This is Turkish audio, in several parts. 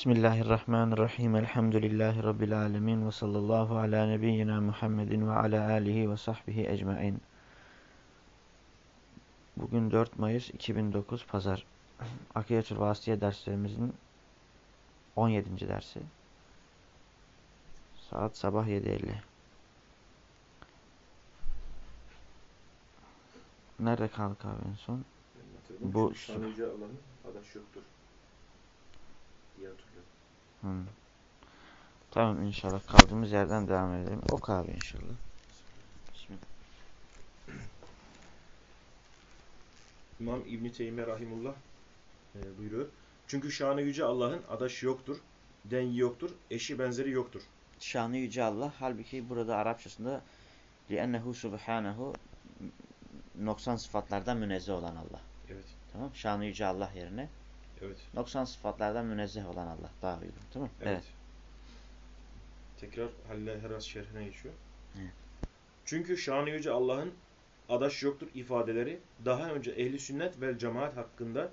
Bismillahirrahmanirrahim. Elhamdülillahi Rabbil alemin. Ve sallallahu ala nebiyyina Muhammedin ve ala alihi ve sahbihi ecmain. Bugün 4 Mayıs 2009 Pazar. Akiyetül Vasiye derslerimizin 17. dersi. Saat sabah 7.50. Nerede kaldık abi en son? Bu alanı adaş yoktur Diye hatırlıyorum. Hmm. Tamam inşallah kaldığımız yerden devam edelim. Ok abi inşallah. Bismillah. İmam İbn Teymiye rahimullah e, buyuruyor. Çünkü şanı yüce Allah'ın adaşı yoktur, dengi yoktur, eşi benzeri yoktur. Şanı yüce Allah. Halbuki burada Arapçasında لِأَنَّهُ سُبْحَانَهُ noksan sıfatlardan münezzeh olan Allah. Evet. Tamam Şanı yüce Allah yerine Evet. noksan sıfatlardan münezzeh olan Allah. Daha uygun. Tamam Evet. Tekrar Halil Heras şerhine geçiyor. Evet. Çünkü şanı yüce Allah'ın adaş yoktur ifadeleri daha önce ehli sünnet ve cemaat hakkında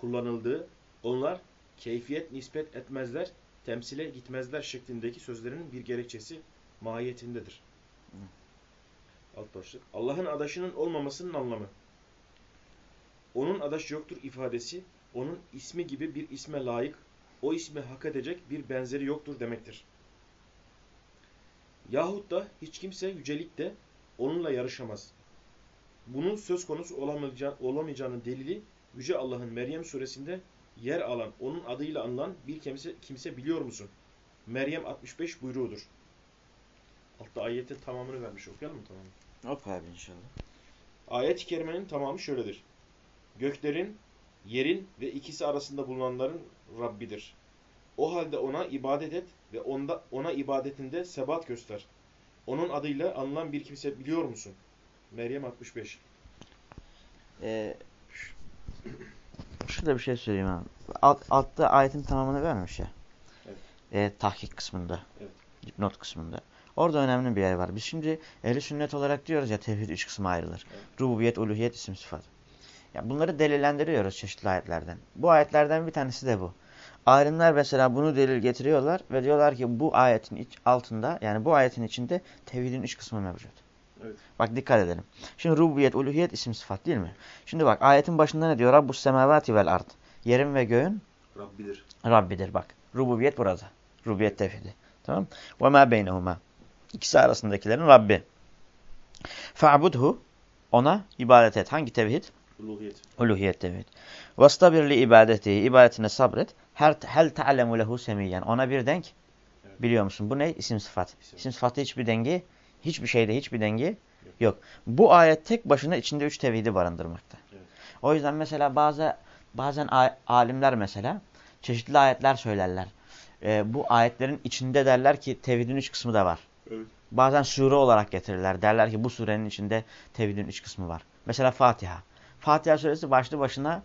kullanıldığı onlar keyfiyet nispet etmezler, temsile gitmezler şeklindeki sözlerin bir gerekçesi mahiyetindedir. Alt başlık. Allah'ın adaşının olmamasının anlamı. Onun adaş yoktur ifadesi, onun ismi gibi bir isme layık, o ismi hak edecek bir benzeri yoktur demektir. Yahut da hiç kimse yücelikte onunla yarışamaz. Bunun söz konusu olamayacağı, olamayacağının delili Yüce Allah'ın Meryem suresinde yer alan, onun adıyla anılan bir kimse, kimse biliyor musun? Meryem 65 buyruğudur. Altta ayetin tamamını vermiş. Okuyalım mı tamamını? Ok abi inşallah. Ayet-i kerimenin tamamı şöyledir. Göklerin, yerin ve ikisi arasında bulunanların Rabbidir. O halde ona ibadet et ve onda, ona ibadetinde sebat göster. Onun adıyla anılan bir kimse biliyor musun? Meryem 65. Ee, şurada bir şey söyleyeyim abi. Alt, altta ayetin tamamını vermiş ya. Evet. Ee, tahkik kısmında. Evet. Dipnot kısmında. Orada önemli bir yer var. Biz şimdi ehli sünnet olarak diyoruz ya tevhid üç kısma ayrılır. Evet. Rububiyet, uluhiyet, isim sıfat. Ya bunları delillendiriyoruz çeşitli ayetlerden. Bu ayetlerden bir tanesi de bu. Alimler mesela bunu delil getiriyorlar ve diyorlar ki bu ayetin iç, altında yani bu ayetin içinde tevhidin üç kısmı mevcut. Evet. Bak dikkat edelim. Şimdi rububiyet, uluhiyet, isim sıfat değil mi? Şimdi bak ayetin başında ne diyor? Rabbus semavati vel ard. Yerin ve göğün Rabbidir. Rabbidir bak. Rububiyet burada. Rububiyet tevhidi. Tamam? Ve ma beynehuma. İkisi arasındakilerin Rabbi. Fa'budhu. Ona ibadet et. Hangi tevhid? Uluhiyet. Uluhiyet tevhid. Vastabir li ibadeti. İbadetine sabret. Her hel ta'lemu lehu semiyyen. Ona bir denk. Evet. Biliyor musun? Bu ne? İsim sıfat. İsim. İsim sıfatta hiçbir dengi, hiçbir şeyde hiçbir dengi yok. Bu ayet tek başına içinde üç tevhidi barındırmakta. Evet. O yüzden mesela bazı bazen alimler mesela çeşitli ayetler söylerler. Ee, bu ayetlerin içinde derler ki tevhidin üç kısmı da var. Evet. Bazen sure olarak getirirler. Derler ki bu surenin içinde tevhidin üç kısmı var. Mesela Fatiha. Fatiha suresi başlı başına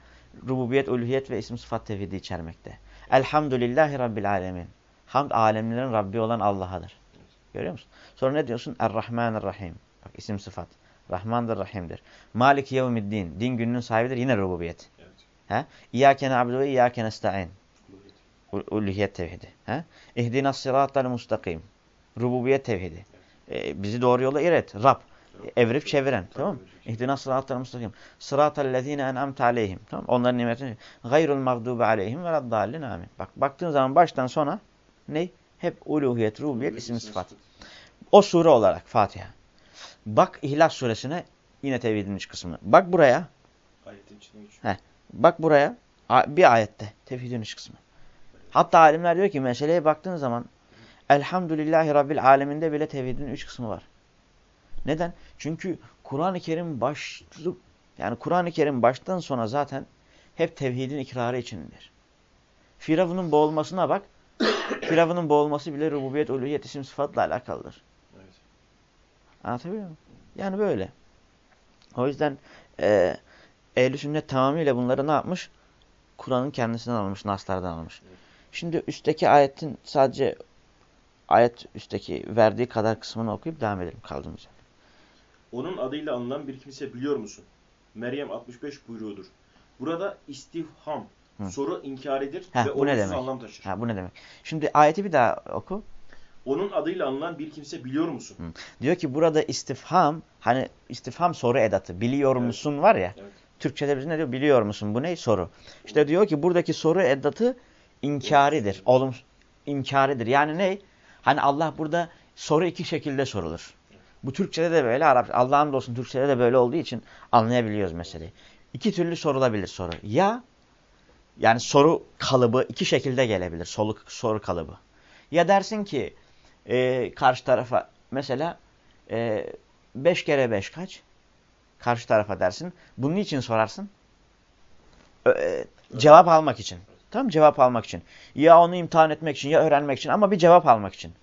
rububiyet, uluhiyet ve isim sıfat tevhidi içermekte. Elhamdülillahi Rabbil alemin. Hamd alemlerin Rabbi olan Allah'adır. Görüyor musun? Sonra ne diyorsun? Er-Rahmanir-Rahim. Bak isim sıfat. Rahmandır, Rahim'dir. Malik yevmiddin. Din gününün sahibidir. Yine rububiyet. Evet. He? İyyâke na'budu ve iyyâke nesta'in. Uluhiyet. Tevhidi. He? İhdinas sıratal mustakim. Rububiyet tevhidi. Ee, bizi doğru yola iret. Rab. Evrip çeviren. Tamam mı? İhdinas sıratal mustakim. Sıratal lezine en'amte aleyhim. Tamam Onların nimetini. Gayrul mağdubi aleyhim ve raddallin amin. Bak baktığın zaman baştan sona ne? Hep uluhiyet, rububiyet, isim sıfat. O sure olarak Fatiha. Bak İhlas suresine yine tevhidin üç kısmı. Bak buraya. Ayetin içine geçiyor. Bak buraya. Bir ayette tevhidin üç kısmı. Hatta alimler diyor ki meseleye baktığın zaman Elhamdülillahi Rabbil aleminde bile tevhidin üç kısmı var. Neden? Çünkü Kur'an-ı Kerim başlık yani Kur'an-ı Kerim baştan sona zaten hep tevhidin ikrarı içindir. Firavun'un boğulmasına bak. Firavun'un boğulması bile rububiyet, uluhiyet, isim sıfatla alakalıdır. Evet. Anlatabiliyor muyum? Yani böyle. O yüzden e, ehl sünnet tamamıyla bunları ne yapmış? Kur'an'ın kendisinden almış, naslardan almış. Evet. Şimdi üstteki ayetin sadece ayet üstteki verdiği kadar kısmını okuyup devam edelim kaldığımız. Onun adıyla anılan bir kimse biliyor musun? Meryem 65 buyruğudur. Burada istifham Hı. Soru inkaridir Heh, ve bu ne demek? anlam taşır. Ha bu ne demek? Şimdi ayeti bir daha oku. Onun adıyla anılan bir kimse biliyor musun? Diyor ki burada istifham hani istifham soru edatı. Biliyor Evet. musun var ya. Evet. Türkçede biz ne diyor? Biliyor musun? Bu ne? Soru. İşte diyor ki buradaki soru edatı inkaridir. Olum inkaridir. Yani ne? Hani Allah burada soru iki şekilde sorulur. Bu Türkçede de böyle, Arap Allah'ın olsun Türkçede de böyle olduğu için anlayabiliyoruz meseleyi. İki türlü sorulabilir soru. Ya yani soru kalıbı iki şekilde gelebilir. Soru, soru kalıbı. Ya dersin ki e, karşı tarafa mesela 5 kere 5 kaç? Karşı tarafa dersin. Bunun için sorarsın? E, cevap almak için. Tamam cevap almak için. Ya onu imtihan etmek için ya öğrenmek için ama bir cevap almak için.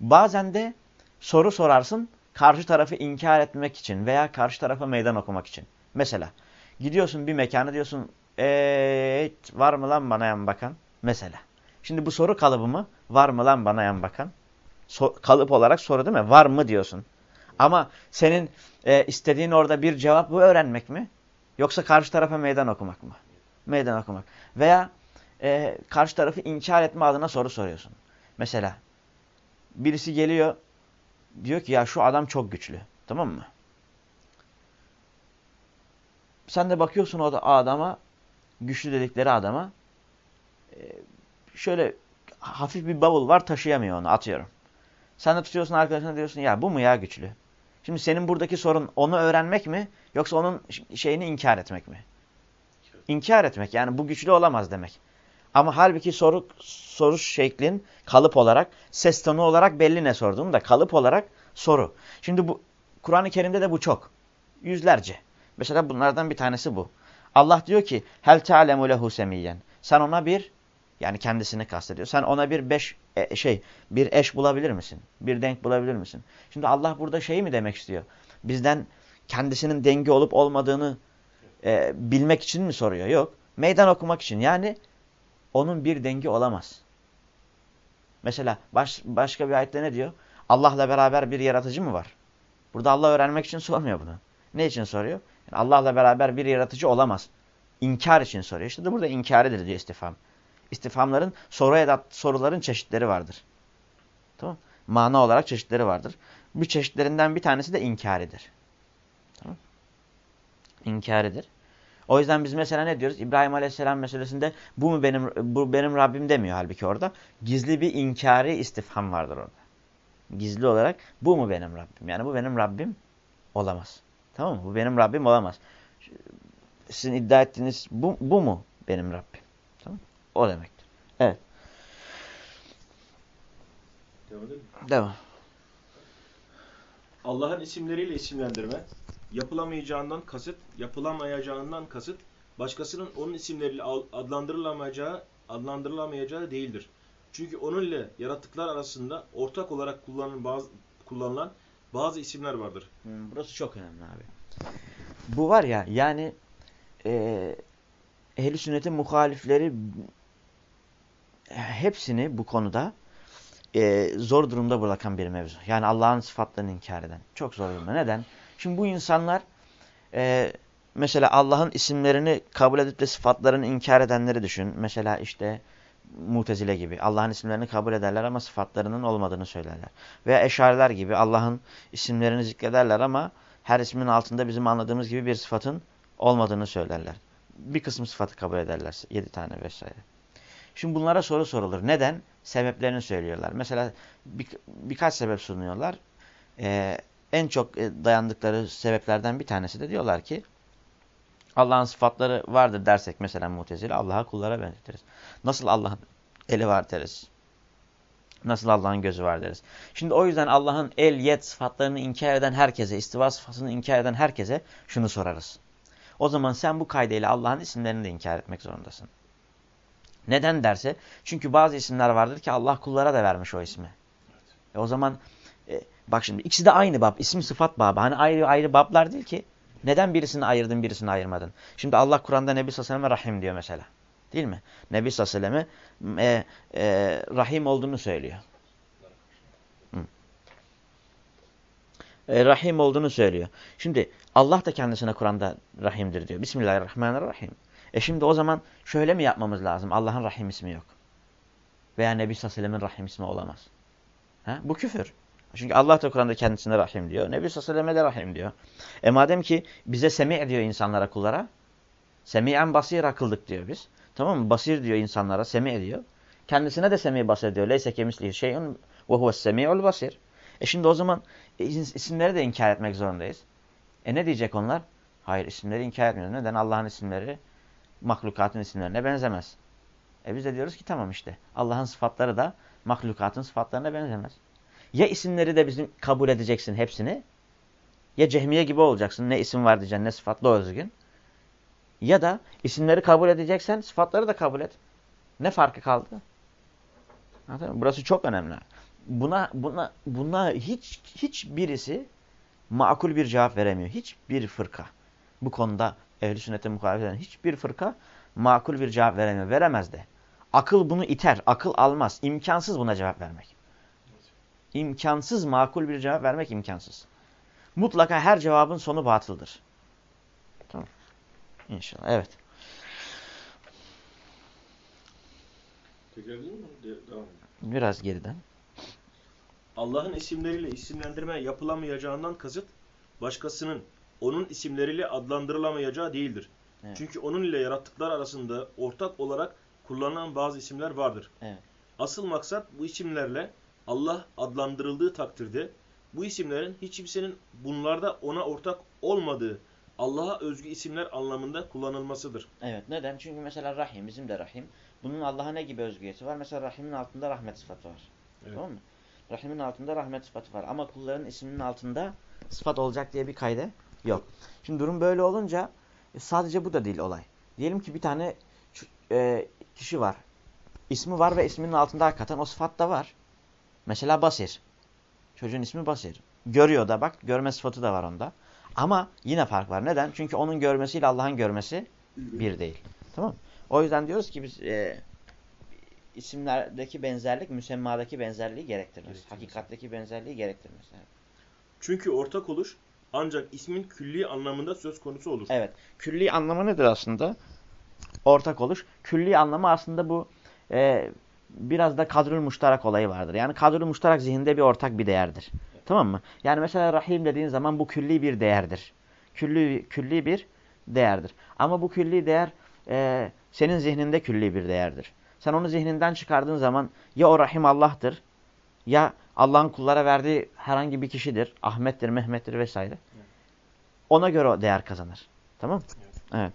Bazen de soru sorarsın karşı tarafı inkar etmek için veya karşı tarafa meydan okumak için. Mesela gidiyorsun bir mekana diyorsun eee var mı lan bana yan bakan? Mesela. Şimdi bu soru kalıbı mı? Var mı lan bana yan bakan? So kalıp olarak soru değil mi? Var mı diyorsun. Ama senin e, istediğin orada bir cevap bu öğrenmek mi? Yoksa karşı tarafa meydan okumak mı? Meydan okumak. Veya e, karşı tarafı inkar etme adına soru soruyorsun. Mesela birisi geliyor diyor ki ya şu adam çok güçlü. Tamam mı? Sen de bakıyorsun o da adama güçlü dedikleri adama e, şöyle hafif bir bavul var taşıyamıyor onu atıyorum. Sen de tutuyorsun arkadaşına diyorsun ya bu mu ya güçlü? Şimdi senin buradaki sorun onu öğrenmek mi yoksa onun şeyini inkar etmek mi? İnkar etmek yani bu güçlü olamaz demek. Ama halbuki soru soru şeklin kalıp olarak ses tonu olarak belli ne sorduğun da kalıp olarak soru. Şimdi bu Kur'an-ı Kerim'de de bu çok. Yüzlerce. Mesela bunlardan bir tanesi bu. Allah diyor ki hel ta'lemu lehu semiyyen. Sen ona bir yani kendisini kastediyor. Sen ona bir beş e, şey bir eş bulabilir misin? Bir denk bulabilir misin? Şimdi Allah burada şeyi mi demek istiyor? Bizden kendisinin dengi olup olmadığını e, bilmek için mi soruyor? Yok. Meydan okumak için. Yani onun bir dengi olamaz. Mesela baş, başka bir ayette ne diyor? Allah'la beraber bir yaratıcı mı var? Burada Allah öğrenmek için sormuyor bunu. Ne için soruyor? Yani Allah'la beraber bir yaratıcı olamaz. İnkar için soruyor. İşte de burada inkaridir diyor istifam. İstifamların soru edat soruların çeşitleri vardır. Tamam? Mana olarak çeşitleri vardır. Bu çeşitlerinden bir tanesi de inkaridir. Tamam? İnkaridir. O yüzden biz mesela ne diyoruz? İbrahim Aleyhisselam meselesinde bu mu benim bu benim Rabbim demiyor halbuki orada. Gizli bir inkari istifham vardır orada. Gizli olarak bu mu benim Rabbim? Yani bu benim Rabbim olamaz. Tamam mı? Bu benim Rabbim olamaz. Sizin iddia ettiğiniz bu, bu mu benim Rabbim? Tamam O demektir. Evet. Devam. Devam. Allah'ın isimleriyle isimlendirme, yapılamayacağından kasıt, yapılamayacağından kasıt, başkasının onun isimleriyle adlandırılamayacağı, adlandırılamayacağı değildir. Çünkü onun ile yaratıklar arasında ortak olarak kullanılan bazı, kullanılan bazı isimler vardır. Hmm, burası çok önemli abi. Bu var ya yani e, ehl sünnetin muhalifleri hepsini bu konuda e, zor durumda bırakan bir mevzu. Yani Allah'ın sıfatlarını inkar eden. Çok zor durumda. Neden? Şimdi bu insanlar e, mesela Allah'ın isimlerini kabul edip de sıfatlarını inkar edenleri düşün. Mesela işte Mutezile gibi. Allah'ın isimlerini kabul ederler ama sıfatlarının olmadığını söylerler. Veya Eşariler gibi Allah'ın isimlerini zikrederler ama her ismin altında bizim anladığımız gibi bir sıfatın olmadığını söylerler. Bir kısım sıfatı kabul ederler. Yedi tane vesaire. Şimdi bunlara soru sorulur. Neden? Sebeplerini söylüyorlar. Mesela bir, birkaç sebep sunuyorlar. Ee, en çok dayandıkları sebeplerden bir tanesi de diyorlar ki Allah'ın sıfatları vardır dersek mesela mutezile Allah'a kullara benzetiriz. Nasıl Allah'ın eli var deriz. Nasıl Allah'ın gözü var deriz. Şimdi o yüzden Allah'ın el, yet sıfatlarını inkar eden herkese, istiva sıfatını inkar eden herkese şunu sorarız. O zaman sen bu kaydıyla Allah'ın isimlerini de inkar etmek zorundasın. Neden derse? Çünkü bazı isimler vardır ki Allah kullara da vermiş o ismi. E o zaman e, bak şimdi ikisi de aynı bab. isim sıfat babı. Hani ayrı ayrı bablar değil ki. Neden birisini ayırdın birisini ayırmadın? Şimdi Allah Kur'an'da Nebi Sallallahu Rahim diyor mesela. Değil mi? Nebi Sallallahu e, e, Rahim olduğunu söylüyor. E, rahim olduğunu söylüyor. Şimdi Allah da kendisine Kur'an'da Rahim'dir diyor. Bismillahirrahmanirrahim. E şimdi o zaman şöyle mi yapmamız lazım? Allah'ın Rahim ismi yok. Veya Nebi Sallallahu Rahim ismi olamaz. Ha? Bu küfür. Çünkü Allah da Kur'an'da kendisine Rahim diyor. Nebi Sallallahu de Rahim diyor. E madem ki bize semi diyor insanlara, kullara. Semi'en basir akıldık diyor biz. Tamam mı? Basir diyor insanlara, semi diyor. Kendisine de semi basir diyor. Leyse kemislihi şeyun ve huves semi'ul basir. E şimdi o zaman e, isimleri de inkar etmek zorundayız. E ne diyecek onlar? Hayır isimleri inkar etmiyoruz. Neden? Allah'ın isimleri mahlukatın isimlerine benzemez. E biz de diyoruz ki tamam işte. Allah'ın sıfatları da mahlukatın sıfatlarına benzemez. Ya isimleri de bizim kabul edeceksin hepsini. Ya cehmiye gibi olacaksın. Ne isim var diyeceksin ne sıfatlı özgün. Ya da isimleri kabul edeceksen sıfatları da kabul et. Ne farkı kaldı? Burası çok önemli. Buna buna buna hiç hiç birisi makul bir cevap veremiyor. Hiçbir fırka. Bu konuda ehli sünnete muhalefet eden hiçbir fırka makul bir cevap veremiyor. Veremez de. Akıl bunu iter. Akıl almaz. İmkansız buna cevap vermek. İmkansız makul bir cevap vermek imkansız. Mutlaka her cevabın sonu batıldır. Tamam. İnşallah. Evet. Biraz geriden. Allah'ın isimleriyle isimlendirme yapılamayacağından kasıt başkasının onun isimleriyle adlandırılamayacağı değildir. Evet. Çünkü onun ile yarattıklar arasında ortak olarak kullanılan bazı isimler vardır. Evet. Asıl maksat bu isimlerle Allah adlandırıldığı takdirde bu isimlerin hiç kimsenin bunlarda ona ortak olmadığı Allah'a özgü isimler anlamında kullanılmasıdır. Evet. Neden? Çünkü mesela Rahim, bizim de Rahim. Bunun Allah'a ne gibi özgüyeti var? Mesela Rahim'in altında rahmet sıfatı var. Evet. Tamam mı? Rahim'in altında rahmet sıfatı var. Ama kulların isminin altında sıfat olacak diye bir kaydı yok. Şimdi durum böyle olunca e, sadece bu da değil olay. Diyelim ki bir tane e, kişi var. İsmi var ve isminin altında hakikaten o sıfat da var. Mesela Basir. Çocuğun ismi Basir. Görüyor da bak görme sıfatı da var onda. Ama yine fark var. Neden? Çünkü onun görmesiyle Allah'ın görmesi bir değil. Tamam O yüzden diyoruz ki biz e, isimlerdeki benzerlik müsemmadaki benzerliği gerektirmez. Hakikatteki benzerliği gerektirmez. Evet. Çünkü ortak olur ancak ismin külli anlamında söz konusu olur. Evet. Külli anlamı nedir aslında? Ortak oluş. Külli anlamı aslında bu e, biraz da kadrül muştarak olayı vardır. Yani kadrül muştarak zihinde bir ortak bir değerdir. Evet. Tamam mı? Yani mesela rahim dediğin zaman bu külli bir değerdir. Külli, külli bir değerdir. Ama bu külli değer e, senin zihninde külli bir değerdir. Sen onu zihninden çıkardığın zaman ya o rahim Allah'tır ya Allah'ın kullara verdiği herhangi bir kişidir. Ahmet'tir, Mehmet'tir vesaire. Ona göre o değer kazanır. Tamam Evet. evet.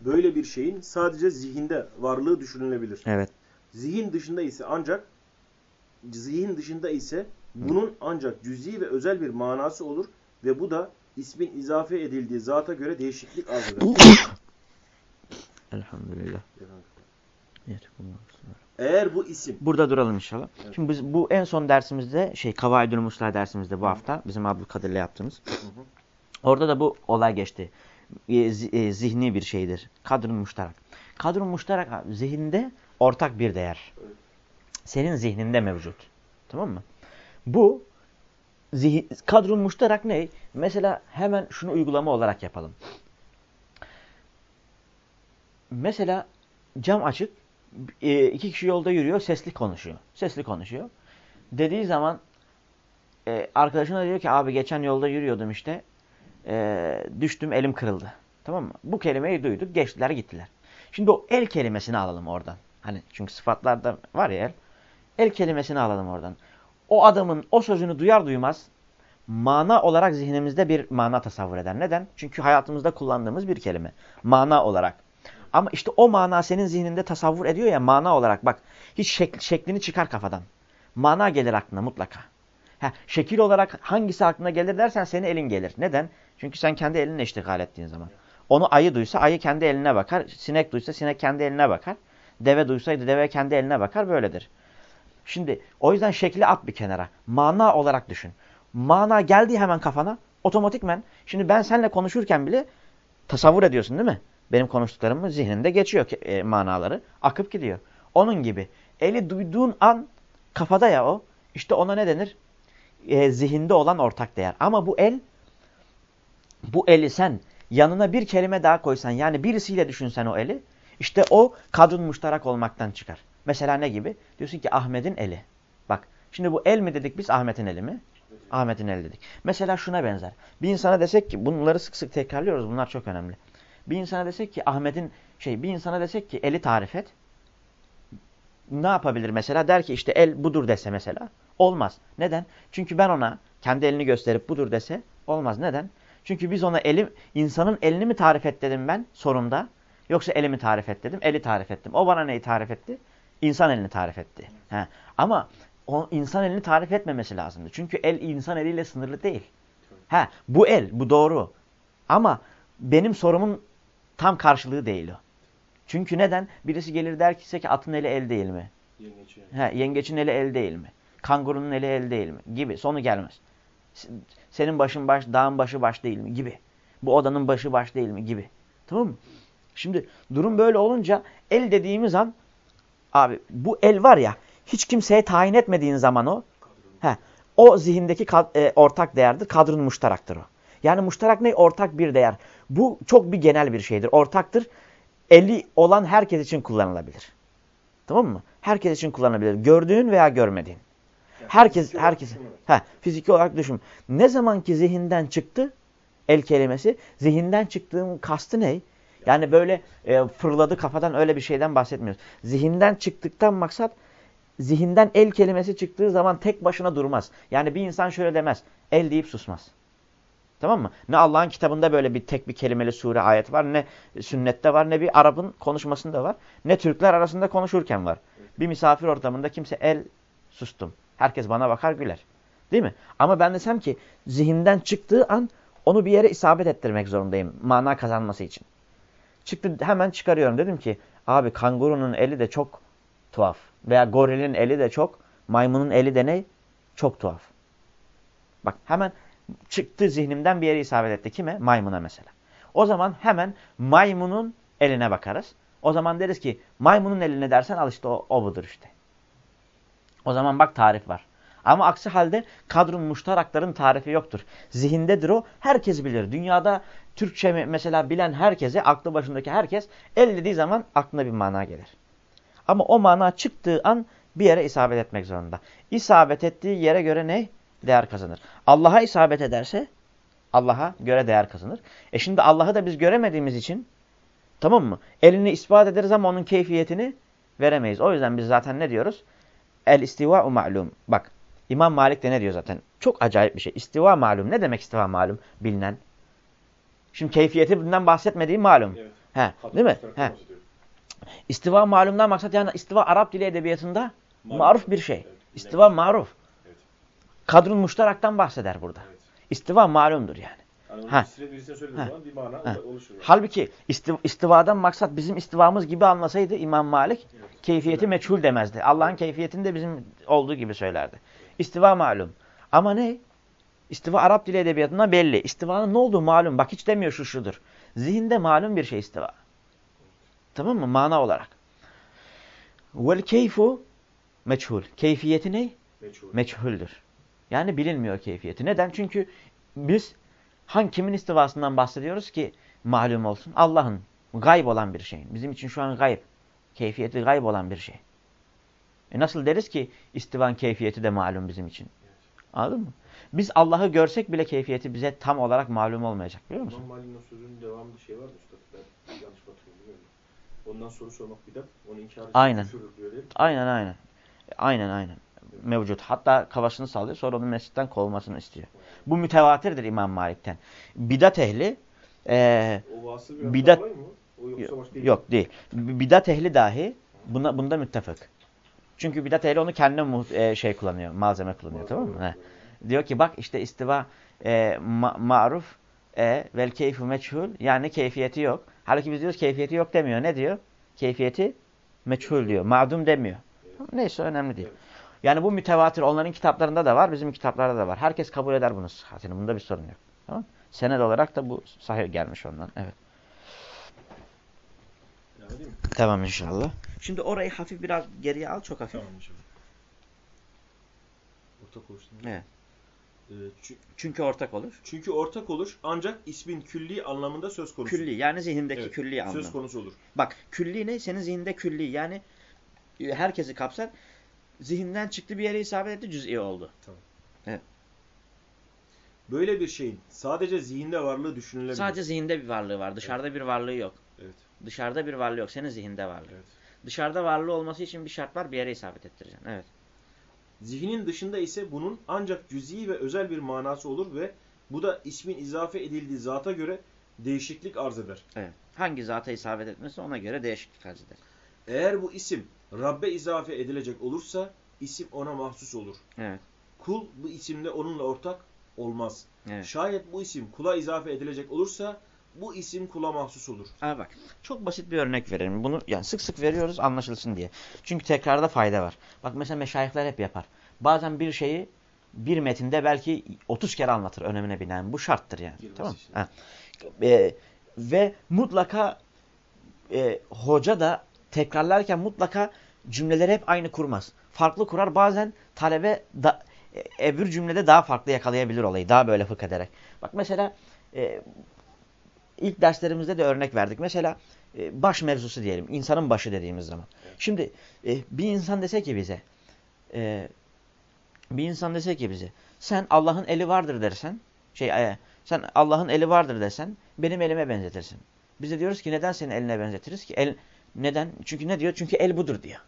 Böyle bir şeyin sadece zihinde varlığı düşünülebilir. Evet. Zihin dışında ise ancak zihin dışında ise bunun ancak cüzi ve özel bir manası olur ve bu da ismin izafe edildiği zata göre değişiklik arz eder. Elhamdülillah. Eğer bu isim. Burada duralım inşallah. Evet. Şimdi biz bu en son dersimizde şey Kavaidül Musla dersimizde bu hafta bizim Abdülkadir'le yaptığımız. Hı hı. Orada da bu olay geçti. E, e, zihni bir şeydir. Kadrun muştarak. Kadrun muştarak zihinde ortak bir değer. Evet. Senin zihninde mevcut. Tamam mı? Bu zihin, kadrun muştarak ne? Mesela hemen şunu uygulama olarak yapalım. Mesela cam açık e, iki kişi yolda yürüyor, sesli konuşuyor. Sesli konuşuyor. Dediği zaman e, arkadaşına diyor ki abi geçen yolda yürüyordum işte. E, düştüm elim kırıldı. Tamam mı? Bu kelimeyi duyduk. Geçtiler gittiler. Şimdi o el kelimesini alalım oradan. Hani çünkü sıfatlarda var ya el. El kelimesini alalım oradan. O adamın o sözünü duyar duymaz mana olarak zihnimizde bir mana tasavvur eder. Neden? Çünkü hayatımızda kullandığımız bir kelime. Mana olarak. Ama işte o mana senin zihninde tasavvur ediyor ya mana olarak bak. Hiç şekl, şeklini çıkar kafadan. Mana gelir aklına mutlaka. Ha, şekil olarak hangisi aklına gelir dersen senin elin gelir. Neden? Çünkü sen kendi elinle iştigal ettiğin zaman. Onu ayı duysa ayı kendi eline bakar. Sinek duysa sinek kendi eline bakar. Deve duysaydı deve kendi eline bakar. Böyledir. Şimdi o yüzden şekli at bir kenara. Mana olarak düşün. Mana geldi hemen kafana. Otomatikmen. Şimdi ben seninle konuşurken bile tasavvur ediyorsun değil mi? Benim konuştuklarımın zihninde geçiyor e, manaları. Akıp gidiyor. Onun gibi. Eli duyduğun an kafada ya o. İşte ona ne denir? E, zihinde olan ortak değer. Ama bu el bu eli sen yanına bir kelime daha koysan yani birisiyle düşünsen o eli işte o kadın muştarak olmaktan çıkar. Mesela ne gibi? Diyorsun ki Ahmet'in eli. Bak şimdi bu el mi dedik biz Ahmet'in eli mi? Ahmet'in eli dedik. Mesela şuna benzer. Bir insana desek ki bunları sık sık tekrarlıyoruz bunlar çok önemli. Bir insana desek ki Ahmet'in şey bir insana desek ki eli tarif et. Ne yapabilir mesela? Der ki işte el budur dese mesela. Olmaz. Neden? Çünkü ben ona kendi elini gösterip budur dese olmaz. Neden? Çünkü biz ona elim, insanın elini mi tarif et dedim ben sorumda. Yoksa elimi tarif et dedim. Eli tarif ettim. O bana neyi tarif etti? İnsan elini tarif etti. He. Ama o insan elini tarif etmemesi lazımdı. Çünkü el insan eliyle sınırlı değil. Ha, bu el, bu doğru. Ama benim sorumun tam karşılığı değil o. Çünkü neden? Birisi gelir der ki ki atın eli el değil mi? Yengeç yani. Ha, yengeçin eli el değil mi? Kangurunun eli el değil mi? Gibi. Sonu gelmez. Senin başın baş, dağın başı baş değil mi? Gibi. Bu odanın başı baş değil mi? Gibi. Tamam mı? Şimdi durum böyle olunca el dediğimiz an abi bu el var ya hiç kimseye tayin etmediğin zaman o he, o zihindeki e, ortak değerdir. Kadrın muştaraktır o. Yani muştarak ne? Ortak bir değer. Bu çok bir genel bir şeydir. Ortaktır. Eli olan herkes için kullanılabilir. Tamam mı? Herkes için kullanılabilir. Gördüğün veya görmediğin. Herkes herkes ha fiziki olarak düşün. Ne zaman ki zihinden çıktı el kelimesi, zihinden çıktığın kastı ne? Yani böyle e, fırladı kafadan öyle bir şeyden bahsetmiyoruz. Zihinden çıktıktan maksat zihinden el kelimesi çıktığı zaman tek başına durmaz. Yani bir insan şöyle demez. El deyip susmaz. Tamam mı? Ne Allah'ın kitabında böyle bir tek bir kelimeli sure ayet var. Ne sünnette var. Ne bir Arap'ın konuşmasında var. Ne Türkler arasında konuşurken var. Bir misafir ortamında kimse el sustum. Herkes bana bakar güler. Değil mi? Ama ben desem ki zihinden çıktığı an onu bir yere isabet ettirmek zorundayım. Mana kazanması için. Çıktı hemen çıkarıyorum. Dedim ki abi kangurunun eli de çok tuhaf. Veya gorilin eli de çok. Maymunun eli de ne? Çok tuhaf. Bak hemen çıktı zihnimden bir yere isabet etti. Kime? Maymuna mesela. O zaman hemen maymunun eline bakarız. O zaman deriz ki maymunun eline dersen al işte o, o budur işte. O zaman bak tarif var. Ama aksi halde kadrun muştarakların tarifi yoktur. Zihindedir o. Herkes bilir. Dünyada Türkçe mesela bilen herkese, aklı başındaki herkes el dediği zaman aklına bir mana gelir. Ama o mana çıktığı an bir yere isabet etmek zorunda. İsabet ettiği yere göre ne? Değer kazanır. Allah'a isabet ederse Allah'a göre değer kazanır. E şimdi Allah'ı da biz göremediğimiz için tamam mı? Elini ispat ederiz ama onun keyfiyetini veremeyiz. O yüzden biz zaten ne diyoruz? El istiva'u ma'lum. Bak İmam Malik de ne diyor zaten? Çok acayip bir şey. İstiva malum. Ne demek istiva malum? Bilinen. Şimdi keyfiyeti bundan bahsetmediği malum. Evet. He, değil mi? He. İstiva malumdan maksat yani istiva Arap dili edebiyatında maruf, maruf bir şey. Evet. İstiva maruf. Evet. Kadrun muştaraktan bahseder burada. Evet. İstiva malumdur yani. Yani ha. ha. bir mana ha. oluşur. Yani. Halbuki istiv istivadan maksat bizim istivamız gibi anlasaydı İmam Malik evet. keyfiyeti meçhul demezdi. Allah'ın keyfiyetini de bizim olduğu gibi söylerdi. İstiva malum. Ama ne? İstiva Arap dili edebiyatında belli. İstivanın ne olduğu malum. Bak hiç demiyor şu şudur. Zihinde malum bir şey istiva. Tamam mı? Mana olarak. Vel keyfu meçhul. Keyfiyeti ne? Meçhul. Meçhuldür. Yani bilinmiyor keyfiyeti. Neden? Çünkü biz hangi kimin istivasından bahsediyoruz ki malum olsun? Allah'ın gayb olan bir şeyin. Bizim için şu an gayb. Keyfiyeti gayb olan bir şey. E nasıl deriz ki istivan keyfiyeti de malum bizim için? Anladın mı? Biz Allah'ı görsek bile keyfiyeti bize tam olarak malum olmayacak biliyor musun? İmam Malik'in sözünün devamı bir şey var mı usta? Ben yanlış hatırlıyorum. Ondan soru sormak bidat, onu inkar Aynen. Aynen aynen. Aynen aynen. Mevcut. Hatta kafasını sallıyor sonra onun mescitten kovmasını istiyor. Bu mütevatirdir İmam Malik'ten. Bidat ehli e, bidat? O değil. Yok değil. Bidat ehli dahi buna, bunda müttefik. Çünkü bidat ehli onu kendine e, şey kullanıyor, malzeme kullanıyor tamam mı? He. Diyor ki bak işte istiva e, ma maruf e, vel keyfu meçhul yani keyfiyeti yok. Halbuki biz diyoruz keyfiyeti yok demiyor. Ne diyor? Keyfiyeti meçhul diyor. Ma'dum demiyor. Neyse önemli değil. Yani bu mütevatir onların kitaplarında da var, bizim kitaplarda da var. Herkes kabul eder bunu sıhhatini. Bunda bir sorun yok. Tamam Sened olarak da bu sahih gelmiş ondan. Evet. Tamam inşallah. Şimdi orayı hafif biraz geriye al. Çok hafif. Tamam inşallah. Orta konuştum. Evet. Ee, çü- Çünkü ortak olur. çünkü ortak olur ancak ismin külli anlamında söz konusu. Külli yani zihindeki Evet, külli anlamı. Söz konusu olur. Bak külli ne? Senin zihinde külli yani e, herkesi kapsar. Zihinden çıktı bir yere isabet etti cüz'i oldu. Böyle bir şeyin sadece zihinde varlığı düşünülebilir. Sadece zihinde bir varlığı var. Dışarıda bir varlığı yok. Evet. Dışarıda bir varlığı yok. Senin zihinde varlığı. Evet. Dışarıda varlığı olması için bir şart var. Bir yere isabet ettireceksin. Evet. Zihnin dışında ise bunun ancak cüz'i ve özel bir manası olur ve bu da ismin izafe edildiği zata göre değişiklik arz eder. Evet. Hangi zata isabet etmesi ona göre değişiklik arz eder. Eğer bu isim Rabbe izafe edilecek olursa isim ona mahsus olur. Evet. Kul bu isimle onunla ortak olmaz. Evet. Şayet bu isim kula izafe edilecek olursa bu isim kula mahsus olur. Abi bak çok basit bir örnek verelim. Bunu yani sık sık veriyoruz anlaşılsın diye. Çünkü tekrarda fayda var. Bak mesela meşayihler hep yapar. Bazen bir şeyi bir metinde belki 30 kere anlatır önemine binen. Bu şarttır yani. Girmesi tamam için. ha. Ee, Ve mutlaka e, hoca da tekrarlarken mutlaka cümleleri hep aynı kurmaz. Farklı kurar. Bazen talebe da, e, öbür cümlede daha farklı yakalayabilir olayı. Daha böyle fıkh ederek. Bak mesela e, ilk derslerimizde de örnek verdik. Mesela e, baş mevzusu diyelim. İnsanın başı dediğimiz zaman. Şimdi e, bir insan dese ki bize e, bir insan dese ki bize sen Allah'ın eli vardır dersen şey e, sen Allah'ın eli vardır desen benim elime benzetirsin. Biz de diyoruz ki neden senin eline benzetiriz ki? El neden? Çünkü ne diyor? Çünkü el budur diyor.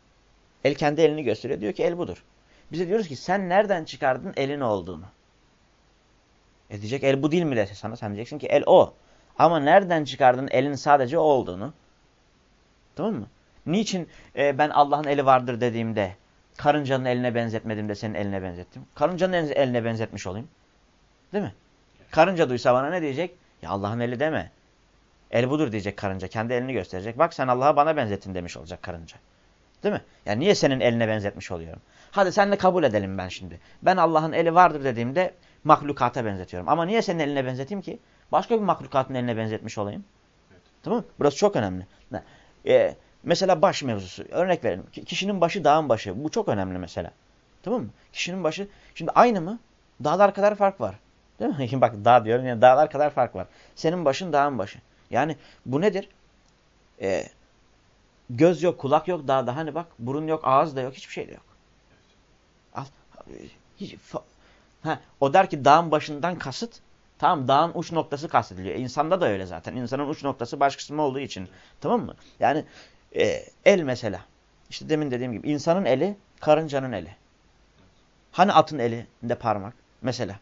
El kendi elini gösteriyor. Diyor ki el budur. Biz de diyoruz ki sen nereden çıkardın elin olduğunu? E diyecek el bu değil mi dese sana? Sen diyeceksin ki el o. Ama nereden çıkardın elin sadece o olduğunu? Tamam mı? Niçin e, ben Allah'ın eli vardır dediğimde karıncanın eline benzetmedim de senin eline benzettim? Karıncanın eline benzetmiş olayım. Değil mi? Karınca duysa bana ne diyecek? Ya Allah'ın eli deme. El budur diyecek karınca. Kendi elini gösterecek. Bak sen Allah'a bana benzettin demiş olacak karınca. Değil mi? Yani niye senin eline benzetmiş oluyorum? Hadi senle kabul edelim ben şimdi. Ben Allah'ın eli vardır dediğimde mahlukata benzetiyorum. Ama niye senin eline benzeteyim ki? Başka bir mahlukatın eline benzetmiş olayım. Tamam mı? Burası çok önemli. Ee, mesela baş mevzusu. Örnek verelim. Kişinin başı dağın başı. Bu çok önemli mesela. Tamam mı? Kişinin başı. Şimdi aynı mı? Dağlar kadar fark var. Değil mi? Bak dağ diyorum ya dağlar kadar fark var. Senin başın dağın başı. Yani bu nedir? Ee, göz yok, kulak yok dağda. Hani bak burun yok, ağız da yok, hiçbir şey de yok. Al. Hiç, ha, o der ki dağın başından kasıt. Tamam dağın uç noktası kastediliyor. E, insanda da öyle zaten. İnsanın uç noktası baş kısmı olduğu için. Tamam mı? Yani e, el mesela. İşte demin dediğim gibi insanın eli karıncanın eli. Hani atın elinde parmak? Mesela.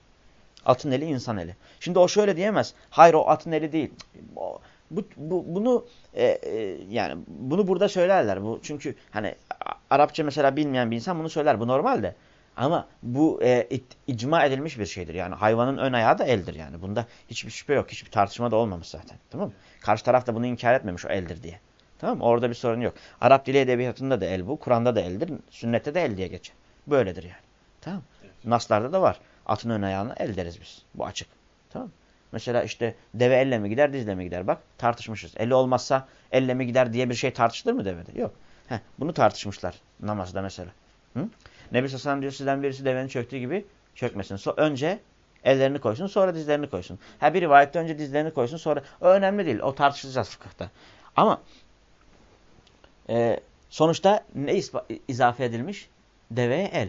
Atın eli insan eli. Şimdi o şöyle diyemez. Hayır o atın eli değil. Bu, bu, bunu e, e, yani bunu burada söylerler. Bu çünkü hani Arapça mesela bilmeyen bir insan bunu söyler. Bu normal de. Ama bu e, icma edilmiş bir şeydir. Yani hayvanın ön ayağı da eldir yani. Bunda hiçbir şüphe yok. Hiçbir tartışma da olmamış zaten. Tamam mı? Karşı taraf da bunu inkar etmemiş o eldir diye. Tamam mı? Orada bir sorun yok. Arap dili edebiyatında da el bu. Kur'an'da da eldir. Sünnette de el diye geçer. Böyledir yani. Tamam Evet. Naslarda da var. Atın ön ayağına el deriz biz. Bu açık. Tamam Mesela işte deve elle mi gider dizle mi gider? Bak tartışmışız. Eli olmazsa elle mi gider diye bir şey tartışılır mı devede? Yok. Heh, bunu tartışmışlar namazda mesela. Hı? Nebi Sassan diyor sizden birisi devenin çöktüğü gibi çökmesin. So önce ellerini koysun sonra dizlerini koysun. Ha bir rivayette önce dizlerini koysun sonra o önemli değil. O tartışılacağız fıkıhta. Ama e, sonuçta ne izafe edilmiş? Deveye el.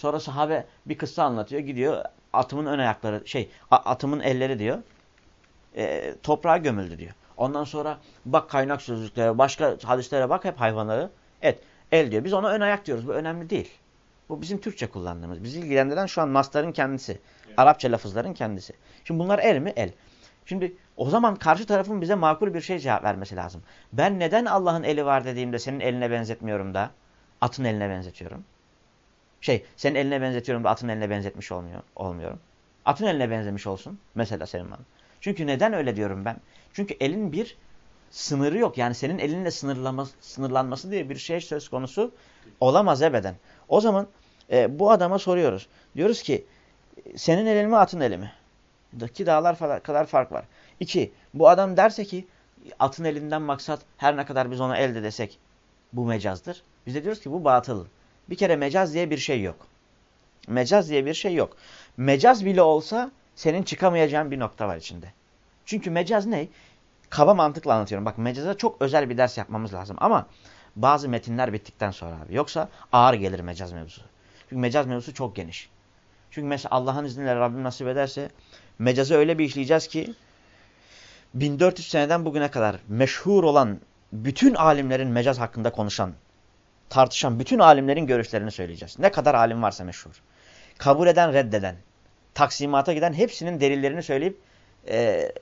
Sonra sahabe bir kıssa anlatıyor. Gidiyor atımın ön ayakları şey atımın elleri diyor. E, toprağa gömüldü diyor. Ondan sonra bak kaynak sözlüklere başka hadislere bak hep hayvanları et. El diyor. Biz ona ön ayak diyoruz. Bu önemli değil. Bu bizim Türkçe kullandığımız. Bizi ilgilendiren şu an nasların kendisi. Evet. Arapça lafızların kendisi. Şimdi bunlar el mi? El. Şimdi o zaman karşı tarafın bize makul bir şey cevap vermesi lazım. Ben neden Allah'ın eli var dediğimde senin eline benzetmiyorum da atın eline benzetiyorum? Şey senin eline benzetiyorum da atın eline benzetmiş olmuyor, olmuyorum. Atın eline benzemiş olsun. Mesela senin bana. Çünkü neden öyle diyorum ben? Çünkü elin bir sınırı yok. Yani senin elinle sınırlaması, sınırlanması diye bir şey söz konusu olamaz ebeden. O zaman e, bu adama soruyoruz. Diyoruz ki senin elin mi atın eli mi? Daki dağlar kadar fark var. İki, bu adam derse ki atın elinden maksat her ne kadar biz ona elde desek bu mecazdır. Biz de diyoruz ki bu batıl. Bir kere mecaz diye bir şey yok. Mecaz diye bir şey yok. Mecaz bile olsa senin çıkamayacağın bir nokta var içinde. Çünkü mecaz ne? Kaba mantıkla anlatıyorum. Bak mecaza çok özel bir ders yapmamız lazım. Ama bazı metinler bittikten sonra abi. Yoksa ağır gelir mecaz mevzusu. Çünkü mecaz mevzusu çok geniş. Çünkü mesela Allah'ın izniyle Rabbim nasip ederse mecazı öyle bir işleyeceğiz ki 1400 seneden bugüne kadar meşhur olan bütün alimlerin mecaz hakkında konuşan, tartışan bütün alimlerin görüşlerini söyleyeceğiz. Ne kadar alim varsa meşhur. Kabul eden, reddeden, taksimata giden hepsinin delillerini söyleyip e,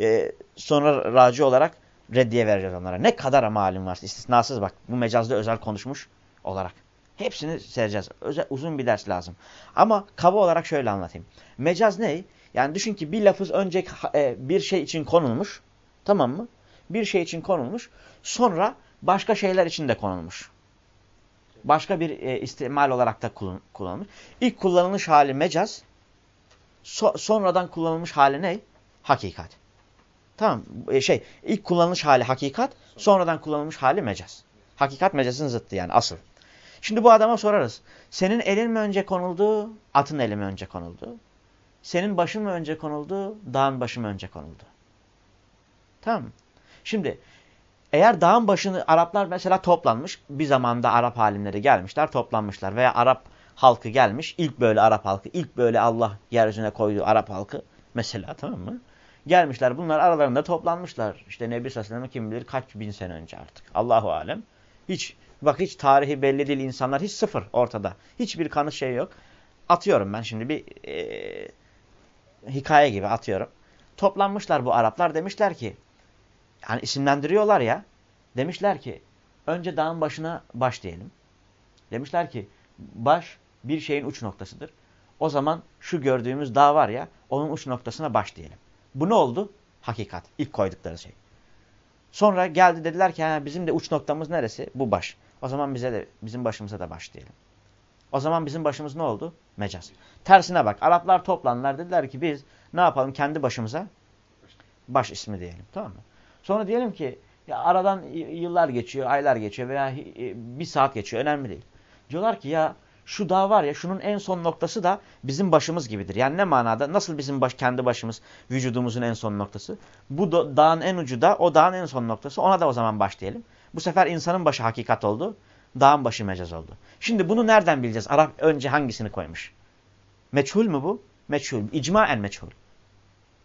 e, sonra raci olarak reddiye vereceğiz onlara. Ne kadar ama alim varsa istisnasız bak bu mecazda özel konuşmuş olarak. Hepsini sereceğiz. Özel, uzun bir ders lazım. Ama kaba olarak şöyle anlatayım. Mecaz ne? Yani düşün ki bir lafız önce e, bir şey için konulmuş. Tamam mı? Bir şey için konulmuş. Sonra başka şeyler için de konulmuş. Başka bir e, istimal olarak da kullanılmış. İlk kullanılmış hali mecaz. So sonradan kullanılmış hali ne? Hakikat. Tamam. E, şey ilk kullanılmış hali hakikat. Sonradan kullanılmış hali mecaz. Hakikat mecazın zıttı yani asıl. Şimdi bu adama sorarız. Senin elin mi önce konuldu, atın eli mi önce konuldu? Senin başın mı önce konuldu, dağın başı mı önce konuldu? Tamam? Şimdi eğer dağın başını Araplar mesela toplanmış, bir zamanda Arap alimleri gelmişler, toplanmışlar veya Arap halkı gelmiş, ilk böyle Arap halkı, ilk böyle Allah yeryüzüne koyduğu Arap halkı mesela tamam mı? Gelmişler bunlar aralarında toplanmışlar. İşte Nebi Sallallahu kim bilir kaç bin sene önce artık. Allahu Alem. Hiç Bak hiç tarihi belli değil insanlar. Hiç sıfır ortada. Hiçbir kanı şey yok. Atıyorum ben şimdi bir e, hikaye gibi atıyorum. Toplanmışlar bu Araplar demişler ki hani isimlendiriyorlar ya. Demişler ki önce dağın başına baş diyelim. Demişler ki baş bir şeyin uç noktasıdır. O zaman şu gördüğümüz dağ var ya onun uç noktasına baş diyelim. Bu ne oldu? Hakikat. İlk koydukları şey. Sonra geldi dediler ki bizim de uç noktamız neresi? Bu baş. O zaman bize de bizim başımıza da başlayalım. O zaman bizim başımız ne oldu? Mecaz. Tersine bak. Araplar toplanlar dediler ki biz ne yapalım kendi başımıza baş ismi diyelim. Tamam mı? Sonra diyelim ki ya aradan yıllar geçiyor, aylar geçiyor veya e, bir saat geçiyor. Önemli değil. Diyorlar ki ya şu dağ var ya şunun en son noktası da bizim başımız gibidir. Yani ne manada? Nasıl bizim baş, kendi başımız vücudumuzun en son noktası? Bu dağın en ucu da o dağın en son noktası. Ona da o zaman başlayalım. Bu sefer insanın başı hakikat oldu. Dağın başı mecaz oldu. Şimdi bunu nereden bileceğiz? Arap önce hangisini koymuş? Meçhul mu bu? Meçhul. İcmaen meçhul.